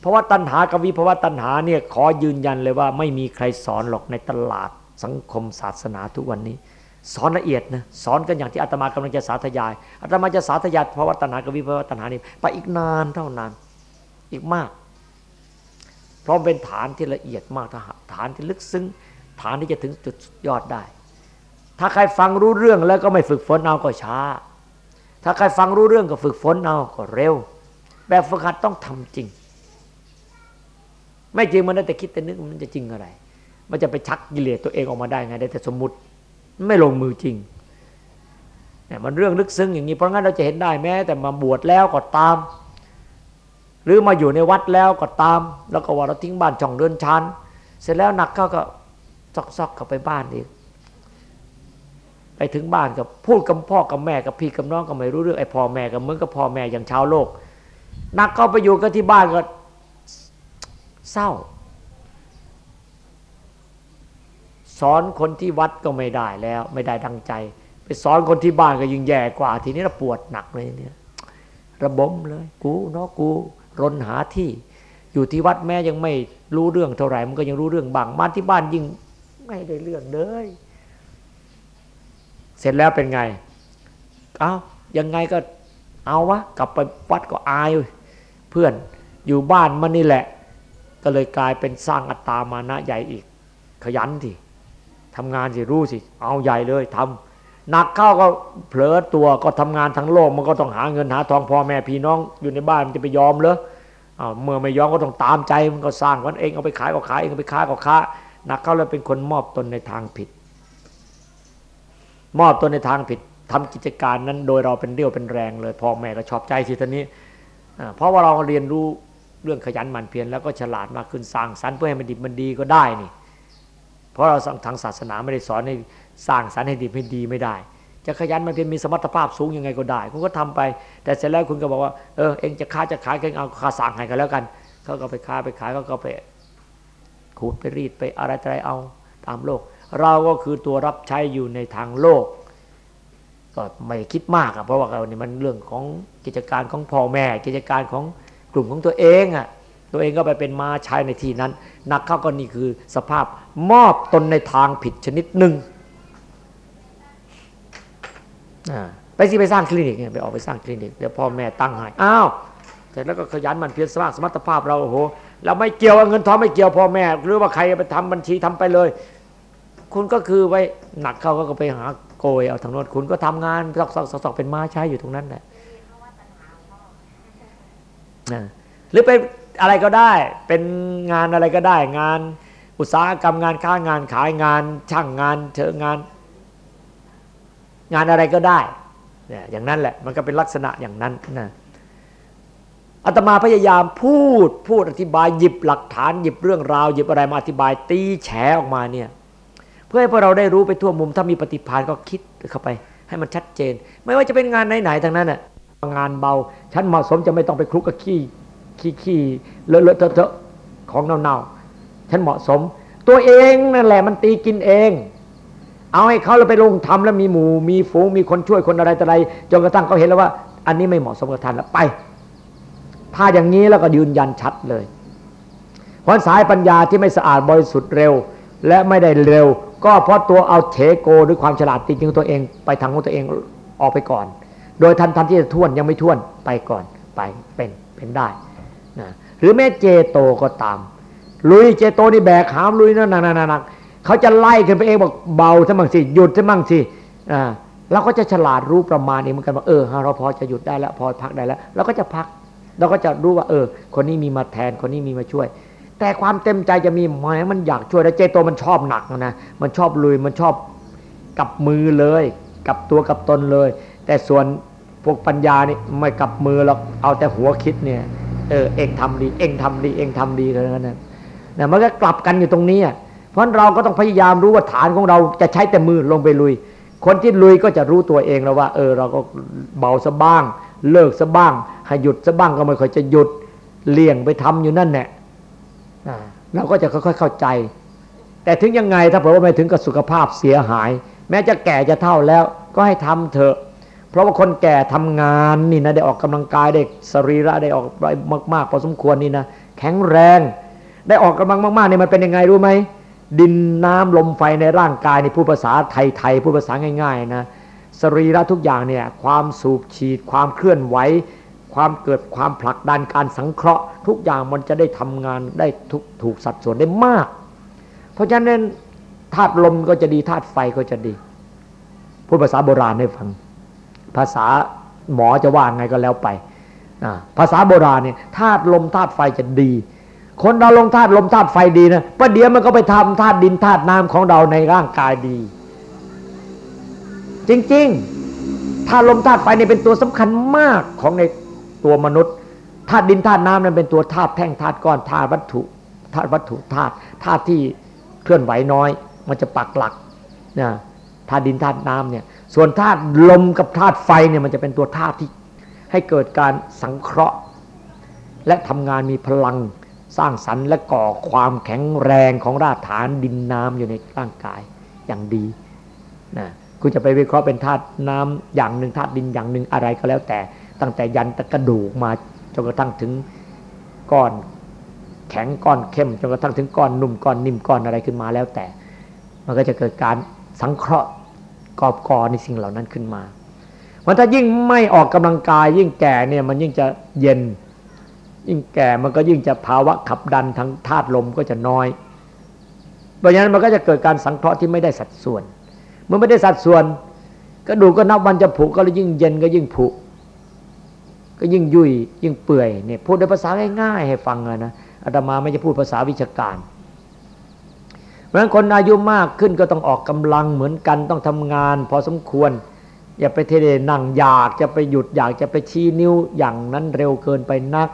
S2: เพราะว่าตัณหากับวิภาวะตัณหาเนี่ยขอยืนยันเลยว่าไม่มีใครสอนหรอกในตลาดสังคมศาสนาทุกวันนี้ สอนละเอียดนะสอนกันอย่างที่อาตมากำลังจะสาธยายอาตมาจะสาธยายเพราะว่าตัณหากับวิภาวะตัณหานี่ไปอีกนานเท่านานอีกมาก เพราะเป็นฐานที่ละเอียดมากฐานที่ลึกซึ้งฐานที่จะถึงจุดยอดได้ ถ้าใครฟังรู้เรื่องแล้วก็ไม่ฝึกฝนเอาก็ช้า ถ้าใครฟังรู้เรื่องก็ฝึกฝนเอาก็เร็ว แบบฝึกหัดต้องทำจริง ไม่จริงมันได้แต่คิดแต่นึกมันจะจริงอะไร มันจะไปชักกิเลสตัวเองออกมาได้ไงได้แต่สมมติไม่ลงมือจริงเนี่ยมันเรื่องลึกซึ้งอย่างนี้เพราะงั้นเราจะเห็นได้แม้ แต่มาบวชแล้วก็ตาม หรือมาอยู่ในวัดแล้วก็ตาม แล้วก็ว่าเราทิ้งบ้านช่องเดินชันเสร็จแล้วหนักเขาก็ซอกๆเข้าไปบ้านอีก ไปถึงบ้านกับพูดกับพ่อกับแม่กับพี่กับน้องก็ไม่รู้เรื่องไอ้พ่อแม่กับมึงกับพ่อแม่อย่างชาวโลก นักเข้าไปอยู่กันที่บ้านก็เศร้า สอนคนที่วัดก็ไม่ได้แล้ว ไม่ได้ดังใจ ไปสอนคนที่บ้านก็ยิ่งแย่กว่า ทีนี้เราปวดหนักเลยเนี่ยระบมเลย กูเนาะกูรนหาที่ อยู่ที่วัดแม่ยังไม่รู้เรื่องเท่าไหร่มันก็ยังรู้เรื่องบางมาที่บ้านยิ่งไม่ได้เรื่องเลย เสร็จแล้วเป็นไง เอายังไงก็เอาวะกลับไปวัดก็อายเพื่อนอยู่บ้านมันนี่แหละ ก็เลยกลายเป็นสร้างอัตตามานะใหญ่อีก ขยันทีทำงานสิรู้สิ เอาใหญ่เลยทำหนักเข้าก็เผลอตัวก็ทำงานทั้งโลกมันก็ต้องหาเงินหาทองพ่อแม่พี่น้องอยู่ในบ้านมันจะไปยอมเหรอเมื่อไม่ยอมก็ต้องตามใจมันก็สร้างกันเองเอาไปขายก็ขายเองเอาไปค้าก็ค้าหนักเข้าแล้วเป็นคนมอบตนในทางผิด มอบตัวในทางผิดทำกิจการนั้น โดยเราเป็นเรี่ยวเป็นแรงเลยพ่อแม่ก็ชอบใจสิท่านี้เพราะว่าเราเรียนรู้เรื่องขยันหมั่นเพียรแล้วก็ฉลาดมากขึ้นสร้างสรรค์เพื่อให้มันดีมันดีก็ได้นี่ เพราะเราทางศาสนาไม่ได้สอนให้สร้างสรรค์ให้ดีให้ดีไม่ได้ จะขยันมันเพียรมีสมรรถภาพสูงยังไงก็ได้ คุณก็ทำไป แต่เสร็จแล้วคุณก็บอกว่าเออเองจะค้าจะขายก็เอาค่าสั่งให้กันแล้วกันเขาก็ไปค้าไปขายเขาก็ไปขูดไปรีดไปอะไรอะไรเอาตามโลก เราก็คือตัวรับใช้อยู่ในทางโลก ก็ไม่คิดมากอะเพราะว่าเราเนี่ยมันเรื่องของกิจการของพ่อแม่ กิจการของกลุ่มของตัวเองอะตัวเองก็ไปเป็นมาใช้ในที่นั้นนักเข้าก็นี่คือสภาพมอบตนในทางผิดชนิดหนึ่งไปสิไปสร้างคลินิกเนี่ยไปออกไปสร้างคลินิกเดี๋ยวพ่อแม่ตั้งให้อ้าวเสร็จแล้วก็ขยันมันเพียรสร้างสมรรถภาพเราโอ้โหเราไม่เกี่ยวเงินทองไม่เกี่ยวพ่อแม่ หรือว่าใครไปทำบัญชีทำไปเลย คุณก็คือไว้หนักเข้าก็ไปหาโกยเอาทางโน้นคุณก็ทำงานสอกสอกสอกเป็นม้าใช้อยู่ตรงนั้นแหละหรือไปอะไรก็ได้ เป็นงานอะไรก็ได้ งานอุตสาหกรรมงานค้างานขายงาน ช่างงานเชิงงาน งานอะไรก็ได้เนี่ยอย่างนั้นแหละมันก็เป็นลักษณะอย่างนั้นนะอาตมาพยายามพูดพูดอธิบายหยิบหลักฐานหยิบเรื่องราว หยิบอะไรมาอธิบายตีแฉออกมาเนี่ย พื่อให้พวกเราได้รู้ไปทั่วมุม ถ้ามีปฏิภาณก็คิดเข้าไป ให้มันชัดเจน ไม่ว่าจะเป็นงานไหนๆทั้งนั้นน่ะงานเบา ฉันเหมาะสมจะไม่ต้องไปคลุกกับขี้ขี้ขี้เลอะเลอะเทอะของเน่าๆฉันเหมาะสม ตัวเองนั่นแหละมันตีกินเอง เอาให้เขาเราไปลงทำแล้วมีหมู่ มีฝูงมีคนช่วยคนอะไรต่ออะไรจนกระทั่งเขาเห็นแล้วว่า อันนี้ไม่เหมาะสมกับท่านแล้วไป ถ้าอย่างนี้แล้วก็ยืนยันชัดเลยเพราะสายปัญญาที่ไม่สะอาดบริสุทธิ์เร็ว และไม่ได้เร็ว ก็เพราะตัวเอาเทโกด้วยความฉลาดตีจริงตัวเองไปทางของตัวเองออกไปก่อน โดยทันทันที่จะท่วนยังไม่ท่วนไปก่อนไปเป็นเป็นได้นะหรือแม้เจโตก็ตาม ลุยเจโตนี่แบกหามลุยนั่นนักๆเขาจะไล่ขึ้นไปเองบอกเบาซะมั่งสิหยุดซะมั่งสิอ่าเราก็จะฉลาดรู้ประมาณเองเหมือนกันว่าเออเราพอจะหยุดได้แล้วพอพักได้แล้วเราก็จะพักเราก็จะรู้ว่าเออ คนนี้มีมาแทนคนนี้มีมาช่วย แต่ความเต็มใจจะมีหมายมันอยากช่วยแล้วเจโตมันชอบหนักนะมันชอบลุยมันชอบกับมือเลย กับตัวกับตนเลย แต่ส่วนพวกปัญญานี่ไม่กับมือหรอกเอาแต่หัวคิดเนี่ยเออเองทำดี เองทำดี เองทำดีกันนั้นนะมันก็กลับกันอยู่ตรงนี้เพราะเราก็ต้องพยายามรู้ว่าฐานของเราจะใช้แต่มือลงไปลุย คนที่ลุยก็จะรู้ตัวเองแล้วว่า เออ เราก็เบาซะบ้าง เลิกซะบ้างให้หยุดซะบ้างก็ไม่ค่อยจะหยุดเลี่ยงไปทำอยู่นั่นแหละ เราก็จะค่อยๆเข้าใจ แต่ถึงยังไงถ้าเผื่อว่าไม่ถึงกับสุขภาพเสียหาย แม้จะแก่จะเท่าแล้วก็ให้ทำเถอะ เพราะว่าคนแก่ทำงานนี่นะได้ออกกำลังกายได้สรีระได้ออกมากๆพอสมควรนี่นะแข็งแรง ได้ออกกำลังมากๆนี่มันเป็นยังไงรู้ไหมดินน้ำลมไฟในร่างกายในผู้ภาษาไทยๆผู้ภาษาง่าย ๆ นะสรีระทุกอย่างเนี่ยความสูบฉีดความเคลื่อนไหว ความเกิดความผลักดันการสังเคราะห์ ทุกอย่างมันจะได้ทำงานได้ทุกถูกสัดส่วนได้มาก เพราะฉะนั้นธาตุลมก็จะดีธาตุไฟก็จะดีพูดภาษาโบราณให้ฟัง ภาษาหมอจะว่าไงก็แล้วไปภาษาโบราณเนี่ยธาตุลมธาตุไฟจะดี คนเราลงธาตุลมธาตุไฟดีนะประเดี๋ยวมันก็ไปทำธาตุดินธาตุน้ำของเราในร่างกายดี จริงๆธาตุลมธาตุไฟเนี่ยเป็นตัวสำคัญมากของใน ตัวมนุษย์ธาตุดินธาตุน้ำนั้นเป็นตัวธาตุแท่งธาตุก้อนธาตุวัตถุธาตุวัตถุธาตุธาตุที่เคลื่อนไหวน้อย มันจะปักหลักนะธาตุดินธาตุน้ำเนี่ยส่วนธาตุลมกับธาตุไฟเนี่ยมันจะเป็นตัวธาตุที่ให้เกิดการสังเคราะห์ และทำงานมีพลังสร้างสรรค์และก่อความแข็งแรงของรากฐานดินน้ำอยู่ในร่างกายอย่างดีนะคุณจะไปวิเคราะห์เป็นธาตุน้ำอย่างหนึ่งธาตุดินอย่างหนึ่งอะไรก็แล้วแต่ ตั้งแต่ยันตะกระดูกมาจนกระทั่งถึงก้อนแข็งก้อนเข้มจนกระทั่งถึงก้อนนุ่มก้อนนิ่มก้อนอะไรขึ้นมาแล้วแต่ มันก็จะเกิดการสังเคราะห์กอบกอในสิ่งเหล่านั้นขึ้นมาเพราะถ้ายิ่งไม่ออกกำลังกาย ยิ่งแก่เนี่ยมันยิ่งจะเย็น ยิ่งแก่มันก็ยิ่งจะภาวะขับดันทางธาตุลมก็จะน้อยเพราะฉะนั้นมันก็จะเกิดการสังเคราะห์ที่ไม่ได้สัดส่วน เมื่อไม่ได้สัดส่วนกระดูกก็นับวันจะผุก็เลยยิ่งเย็นก็ยิ่งผุ ก็ยิ่งยุ่ยยิ่งเปื่อยเนี่ยพูดในภาษาง่ายๆ ให้ฟังนะอาตมาไม่จะพูดภาษาวิชาการเพราะฉะนั้นคนอายุมากขึ้นก็ต้องออกกำลังเหมือนกันต้องทำงาน พอสมควร อย่าไปเทเดนั่งอยากจะไปหยุดอยากจะไปชี้นิ้วอย่างนั้นเร็วเกินไปนัก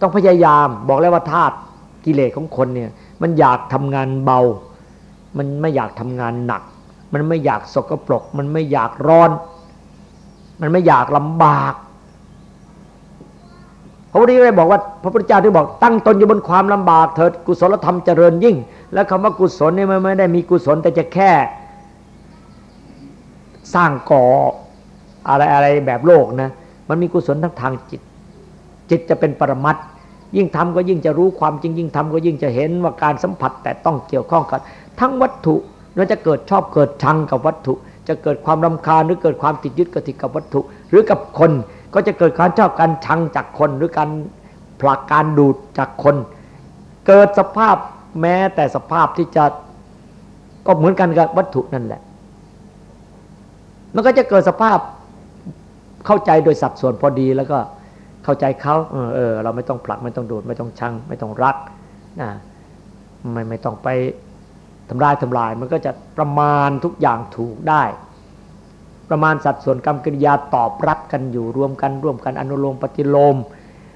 S2: ต้องพยายามบอกแล้วว่าธาตุกิเลสของคนเนี่ยมันอยากทำงานเบา มันไม่อยากทำงานหนัก มันไม่อยากสกปรก มันไม่อยากร้อน มันไม่อยากลำบาก พระพุทธเจ้าบอกว่าพระพุทธเจ้าที่บอกตั้งตนอยู่บนความลำบากเถิดกุศลธรรมเจริญยิ่ง และคำว่ากุศลนี่มันไม่ได้มีกุศลแต่จะแค่ สร้างก่ออะไรอะไรแบบโลกนะมันมีกุศลทั้งทางจิต จิตจะเป็นปรมัตยิ่งทำก็ยิ่งจะรู้ความจริง ยิ่งทำก็ยิ่งจะเห็นว่าการสัมผัสแต่ต้องเกี่ยวข้องกัน ทั้งวัตถุมันจะเกิดชอบเกิดชังกับวัตถุ จะเกิดความรำคาญหรือเกิดความติดยึดกติกับวัตถุ หรือกับคน ก็จะเกิดการชอบการชังจากคนหรือการผลักการดูดจากคน เกิดสภาพแม้แต่สภาพที่จะก็เหมือนกันกับวัตถุนั่นแหละ มันก็จะเกิดสภาพเข้าใจโดยสัดส่วนพอดีแล้วก็เข้าใจเขาเออเออเราไม่ต้องผลักไม่ต้องดูด ไม่ต้องชัง ไม่ต้องรักนะไม่ไม่ต้องไปทำลายทำลาย มันก็จะประมาณทุกอย่างถูกได้ ประมาณสัดส่วนกรรมกิริยาตอบรับกันอยู่รวมกันร่วมกันอนุโลมปฏิโลม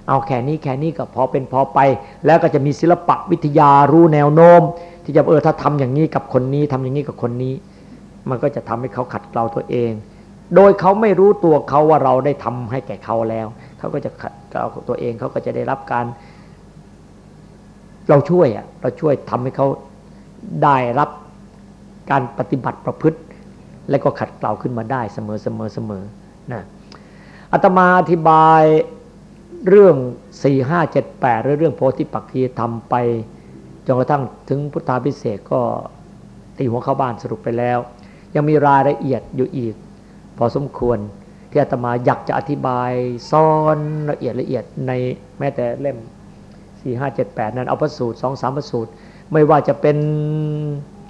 S2: เอาแค่นี้แค่นี้ก็พอเป็นพอไป แล้วก็จะมีศิลปะวิทยารู้แนวโน้ม ที่จะเออถ้าทำอย่างนี้กับคนนี้ทำอย่างนี้กับคนนี้ มันก็จะทำให้เขาขัดเกลาตัวเอง โดยเขาไม่รู้ตัวเขาว่าเราได้ทำให้แก่เขาแล้ว เขาก็จะขัดเกลาตัวเองเขาก็จะได้รับการ เราช่วยอะเราช่วยทำให้เขาได้รับการปฏิบัติประพฤติ และก็ขัดเกลาขึ้นมาได้เสมอเสมอเสมอนะอาตมาอธิบายเรื่อง4 5 7 8หรือเรื่องโพธิปักขีทำไปจนกระทั่งถึงพุทธาพิเศษก็ตีหัวเข้าบ้านสรุปไปแล้ว ยังมีรายละเอียดอยู่อีก พอสมควรที่อาตมาอยากจะอธิบายซ้อนละเอียดละเอียดในแม้แต่เล่ม 4 5 7 8 นั้นเอาพระสูตร2 3พระสูตร ไม่ว่าจะเป็น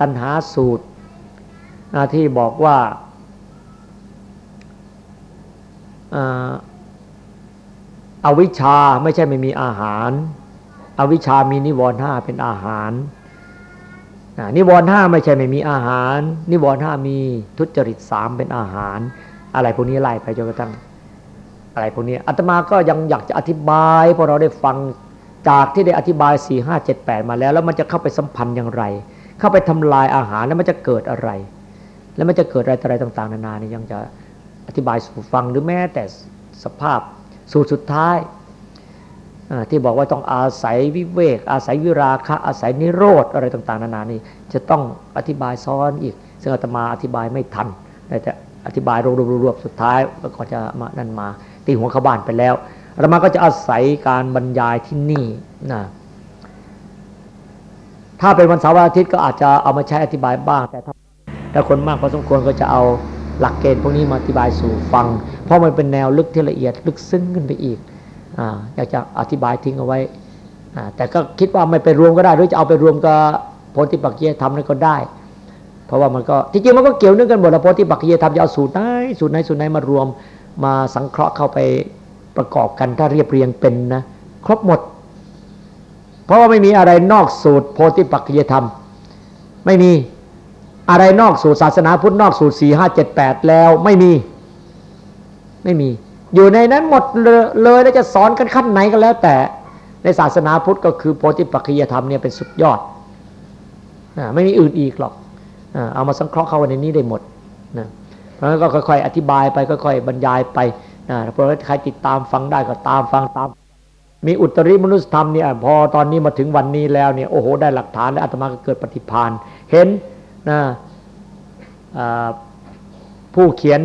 S2: ตัณหาสูตร ที่บอกว่าอาวิชาไม่ใช่ไม่มีอาหารอวิชามีนิวรณ์ห้าเป็นอาหาร นิวรณ์ห้าไม่ใช่ไม่มีอาหาร นิวรณ์ห้ามีทุจริตสามเป็นอาหาร อะไรพวกนี้ไล่ไปจนกระทั่งอะไรพวกนี้อาตมาก็ยังอยากจะอธิบายพอเราได้ฟังจากที่ได้อธิบาย4 5 7 8 มาแล้ว แล้วมันจะเข้าไปสัมพันธ์อย่างไร เข้าไปทำลายอาหารแล้วมันจะเกิดอะไร แล้วมันจะเกิดอะไรอะไรต่างๆ นานานี่ยังจะอธิบายสู่ฟังหรือแม้แต่สภาพสูตรสุดท้ายที่บอกว่าต้องอาศัยวิเวก อาศัยวิราคะ อาศัยนิโรธอะไรต่างๆ นานานี่จะต้องอธิบายซ้อนอีก ซึ่งอาตมาอธิบายไม่ทันแต่อธิบายรวบๆสุดท้ายก็จะมานั่นมา ตีหัวขบานไปแล้วอาตมาก็จะอาศัยการบรรยายที่นี่นะถ้าเป็นวันเสาร์วันอาทิตย์ก็อาจจะเอามาใช้อธิบายบ้างแต่ถ้า ถ้าคนมากพอสมควรก็จะเอาหลักเกณฑ์พวกนี้มาอธิบายสู่ฟัง เพราะมันเป็นแนวลึกที่ละเอียดลึกซึ้งขึ้นไปอีกออยากจะอธิบายทิ้งเอาไว้ แต่ก็คิดว่าไม่ไปรวมก็ได้ หรือจะเอาไปรวมกับโพธิปักเยธรรมนั่นก็ได้ เพราะว่ามันก็ที่จริงมันก็เกี่ยวเนื่องกันหมดแล้วโพธิปักเยธรรมจะเอาสูตรไหนสูตรไหนสูตรไหนมารวมมาสังเคราะห์เข้าไปประกอบกันถ้าเรียบเรียงเป็นนะครบหมด เพราะว่าไม่มีอะไรนอกสูตรโพธิปักเยธรรม ไม่มี อะไรนอกสูตรศาสนาพุทธนอกสูตรสี่ห้าเจ็ดแปดแล้วไม่มี ไม่มี อยู่ในนั้นหมดเลยแล้วจะสอนกันขั้นไหนก็แล้ว แต่ในศาสนาพุทธก็คือโพธิปัจจยธรรมเนี่ยเป็นสุดยอดไม่มีอื่นอีกหรอกเอามาสังเคราะห์เข้าในนี้ได้หมดนะเพราะฉะนั้นก็ค่อยๆ อธิบายไปค่อยๆบรรยายไปนะเพราะใครติดตามฟังได้ก็ตามฟังตาม มีอุตริมนุสธรรมเนี่ยพอตอนนี้มาถึงวันนี้แล้วเนี่ยโอ้โหได้หลักฐานแล้อาตมาก็เกิดปฏิพานเห็น นะผู้เขียน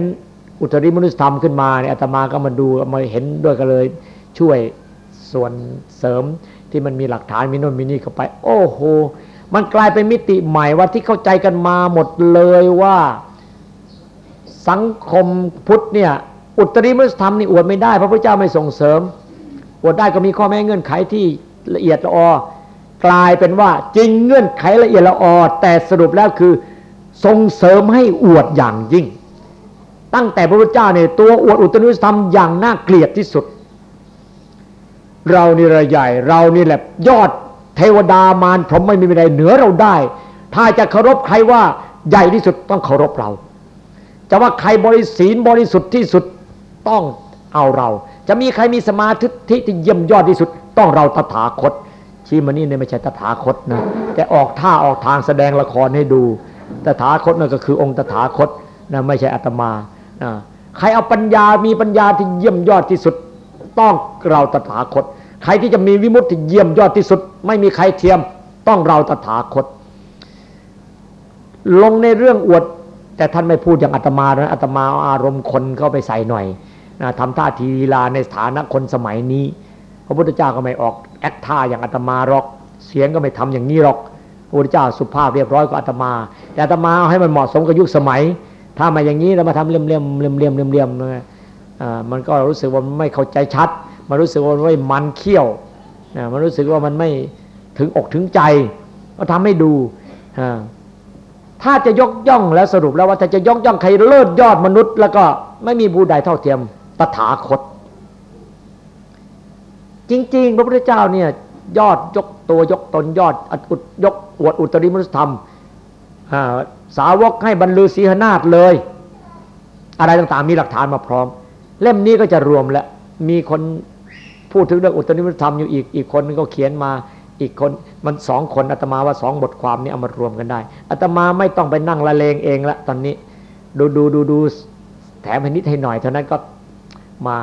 S2: อุตริมนุษยธรรมขึ้นมาเนี่ยอาตมาก็มาดูมาเห็นด้วยกันเลยช่วยส่วนเสริมที่มันมีหลักฐานมีโน่นมีนี่เข้าไป โอ้โหมันกลายเป็นมิติใหม่ว่าที่เข้าใจกันมาหมดเลยว่าสังคมพุทธเนี่ยอุตริมนุษยธรรมนี่อวดไม่ได้ พระพุทธเจ้าไม่ส่งเสริมอวดได้ก็มีข้อแม้เงื่อนไขที่ละเอียดละออ กลายเป็นว่าจริงเงื่อนไขละเอียดละออแต่สรุปแล้วคือส่งเสริมให้อวดอย่างยิ่ง ตั้งแต่พระพุทธเจ้าเนี่ยตัวอวดอุตริธรรมอย่างน่าเกลียดที่สุด เรานี่ระใหญ่ เรานี่แหละยอดเทวดามารพรหมไม่มีอะไรเหนือเราได้ ถ้าจะเคารพใครว่าใหญ่ที่สุดต้องเคารพเราจะว่าใครบริสีนบริสุทธิ์ที่สุดต้องเอาเรา จะมีใครมีสมาธิที่เยี่ยมยอดที่สุด ต้องเราตถาคต ชี้มานี่เนี่ยไม่ใช่ตถาคตนะแต่ออกท่าออกทางแสดงละครให้ดู ตถาคตนั่นก็คือองค์ตถาคตนะไม่ใช่อาตมานะใครเอาปัญญามีปัญญาที่เยี่ยมยอดที่สุด ต้องเราตถาคต ใครที่จะมีวิมุตติเยี่ยมยอดที่สุด ไม่มีใครเทียมต้องเราตถาคต ลงในเรื่องอวด แต่ท่านไม่พูดอย่างอาตมานะอาตมาอาอารมณ์คนเข้าไปใส่หน่อยนะทำท่าทีลีลาในฐานะคนสมัยนี้ พระพุทธเจ้าก็ไม่ออกแอคท่าอย่างอาตมาหรอก เสียงก็ไม่ทำอย่างนี้หรอกพระพุทธเจ้าสุภาพเรียบร้อยกว่าอาตมา แต่อาตมาเอาให้มันเหมาะสมกับยุคสมัย ถ้ามาอย่างนี้เรามาทำเลี่ยมเลี่ยมเลี่ยมเลี่ยมเลี่ยมเลี่ยมมันก็รู้สึกว่าไม่เข้าใจชัด มันรู้สึกว่าไม่มันเขี้ยวมันรู้สึกว่ามันไม่ถึงอกถึงใจ ก็ทำให้ดูถ้าจะยกย่องแล้วสรุปแล้วว่าถ้าจะยกย่องใครเลิศยอดมนุษย์ แล้วก็ไม่มีบูใดเท่าเทียมตถาคต จริง ๆ พระพุทธเจ้าเนี่ยยอดยกตัวยกตนยอดอุดยกอวดอุตริมนุษธรรมสาวกให้บรรลือศีหนาฏเลย อะไรต่างๆมีหลักฐานมาพร้อม เล่มนี้ก็จะรวมแล้วมีคนพูดถึงเรื่องอุตริมนุษธรรมอยู่อีกอีกคนนึงก็เขียนมาอีกคนมันสองคนอาตมาว่าสองบทความนี้เอามารวมกันได้อาตมาไม่ต้องไปนั่งละเลงเองละตอนนี้ ดูดูดูดูแถมให้นิดให้หน่อยเท่านั้นก็มา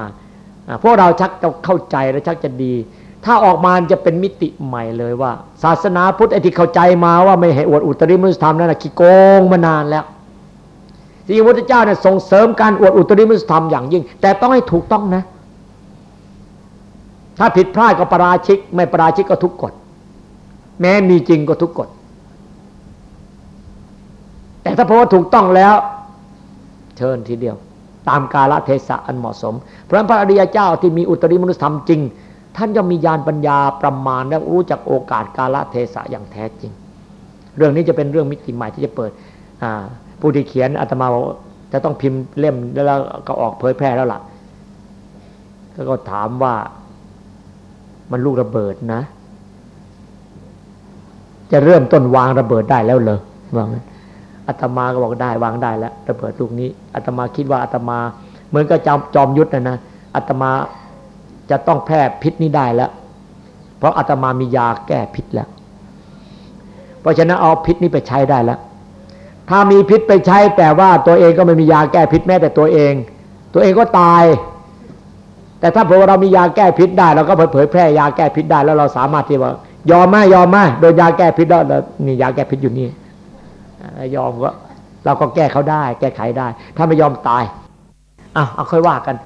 S2: พวกเราชักจะเข้าใจและชักจะดี ถ้าออกมาจะเป็นมิติใหม่เลยว่า ศาสนาพุทธไอ้ที่เข้าใจมาว่าไม่ให้อวดอุตริมนุสธรรมนั่นนะขี้โกงมานานแล้วที่พระพุทธเจ้าเนี่ยส่งเสริมการอวดอุตริมนุสธรรมอย่างยิ่ง แต่ต้องให้ถูกต้องนะ ถ้าผิดพลาดก็ประราชิก ไม่ประราชิกก็ทุกกฎแม้มีจริงก็ทุกกฎแต่ถ้าพบว่าถูกต้องแล้ว เชิญทีเดียว ตามกาลเทศะอันเหมาะสม เพราะพระอริยเจ้าที่มีอุตริมนุสธรรมจริง ท่านจะมีญาณปัญญาประมาณและรู้จักโอกาสกาลเทศะอย่างแท้จริง เรื่องนี้จะเป็นเรื่องมิติใหม่ที่จะเปิดผู้ที่เขียนอาตมาจะต้องพิมพ์เล่มแล้วก็ออกเผยแพร่แล้วล่ะก็ถามว่ามันลูกระเบิดนะ จะเริ่มต้นวางระเบิดได้แล้วเลยว่างั้น อาตมาก็บอกได้วางได้แล้วระเบิดลูกนี้อาตมาคิดว่าอาตมา เหมือนกับจอมจอมยุทธนะนะอาตมาจะต้องแพร่พิษนี้ได้แล้ว เพราะอาตมามียาแก้พิษแล้ว เพราะฉะนั้นเอาพิษนี้ไปใช้ได้แล้ว ถ้ามีพิษไปใช้แต่ว่าตัวเองก็ไม่มียาแก้พิษแม้แต่ตัวเอง ตัวเองก็ตาย แต่ถ้าเผื่อเรามียาแก้พิษได้เราก็เผยแพร่ยาแก้พิษได้แล้วเราสามารถที่ว่ายอมไหมยอมไหมโดยยาแก้พิษแล้วนี่ยาแก้พิษอยู่นี่ ยอมก็เราก็แก้เขาได้ แก้ไขได้ ถ้าไม่ยอมตายอะเอาค่อยว่ากัน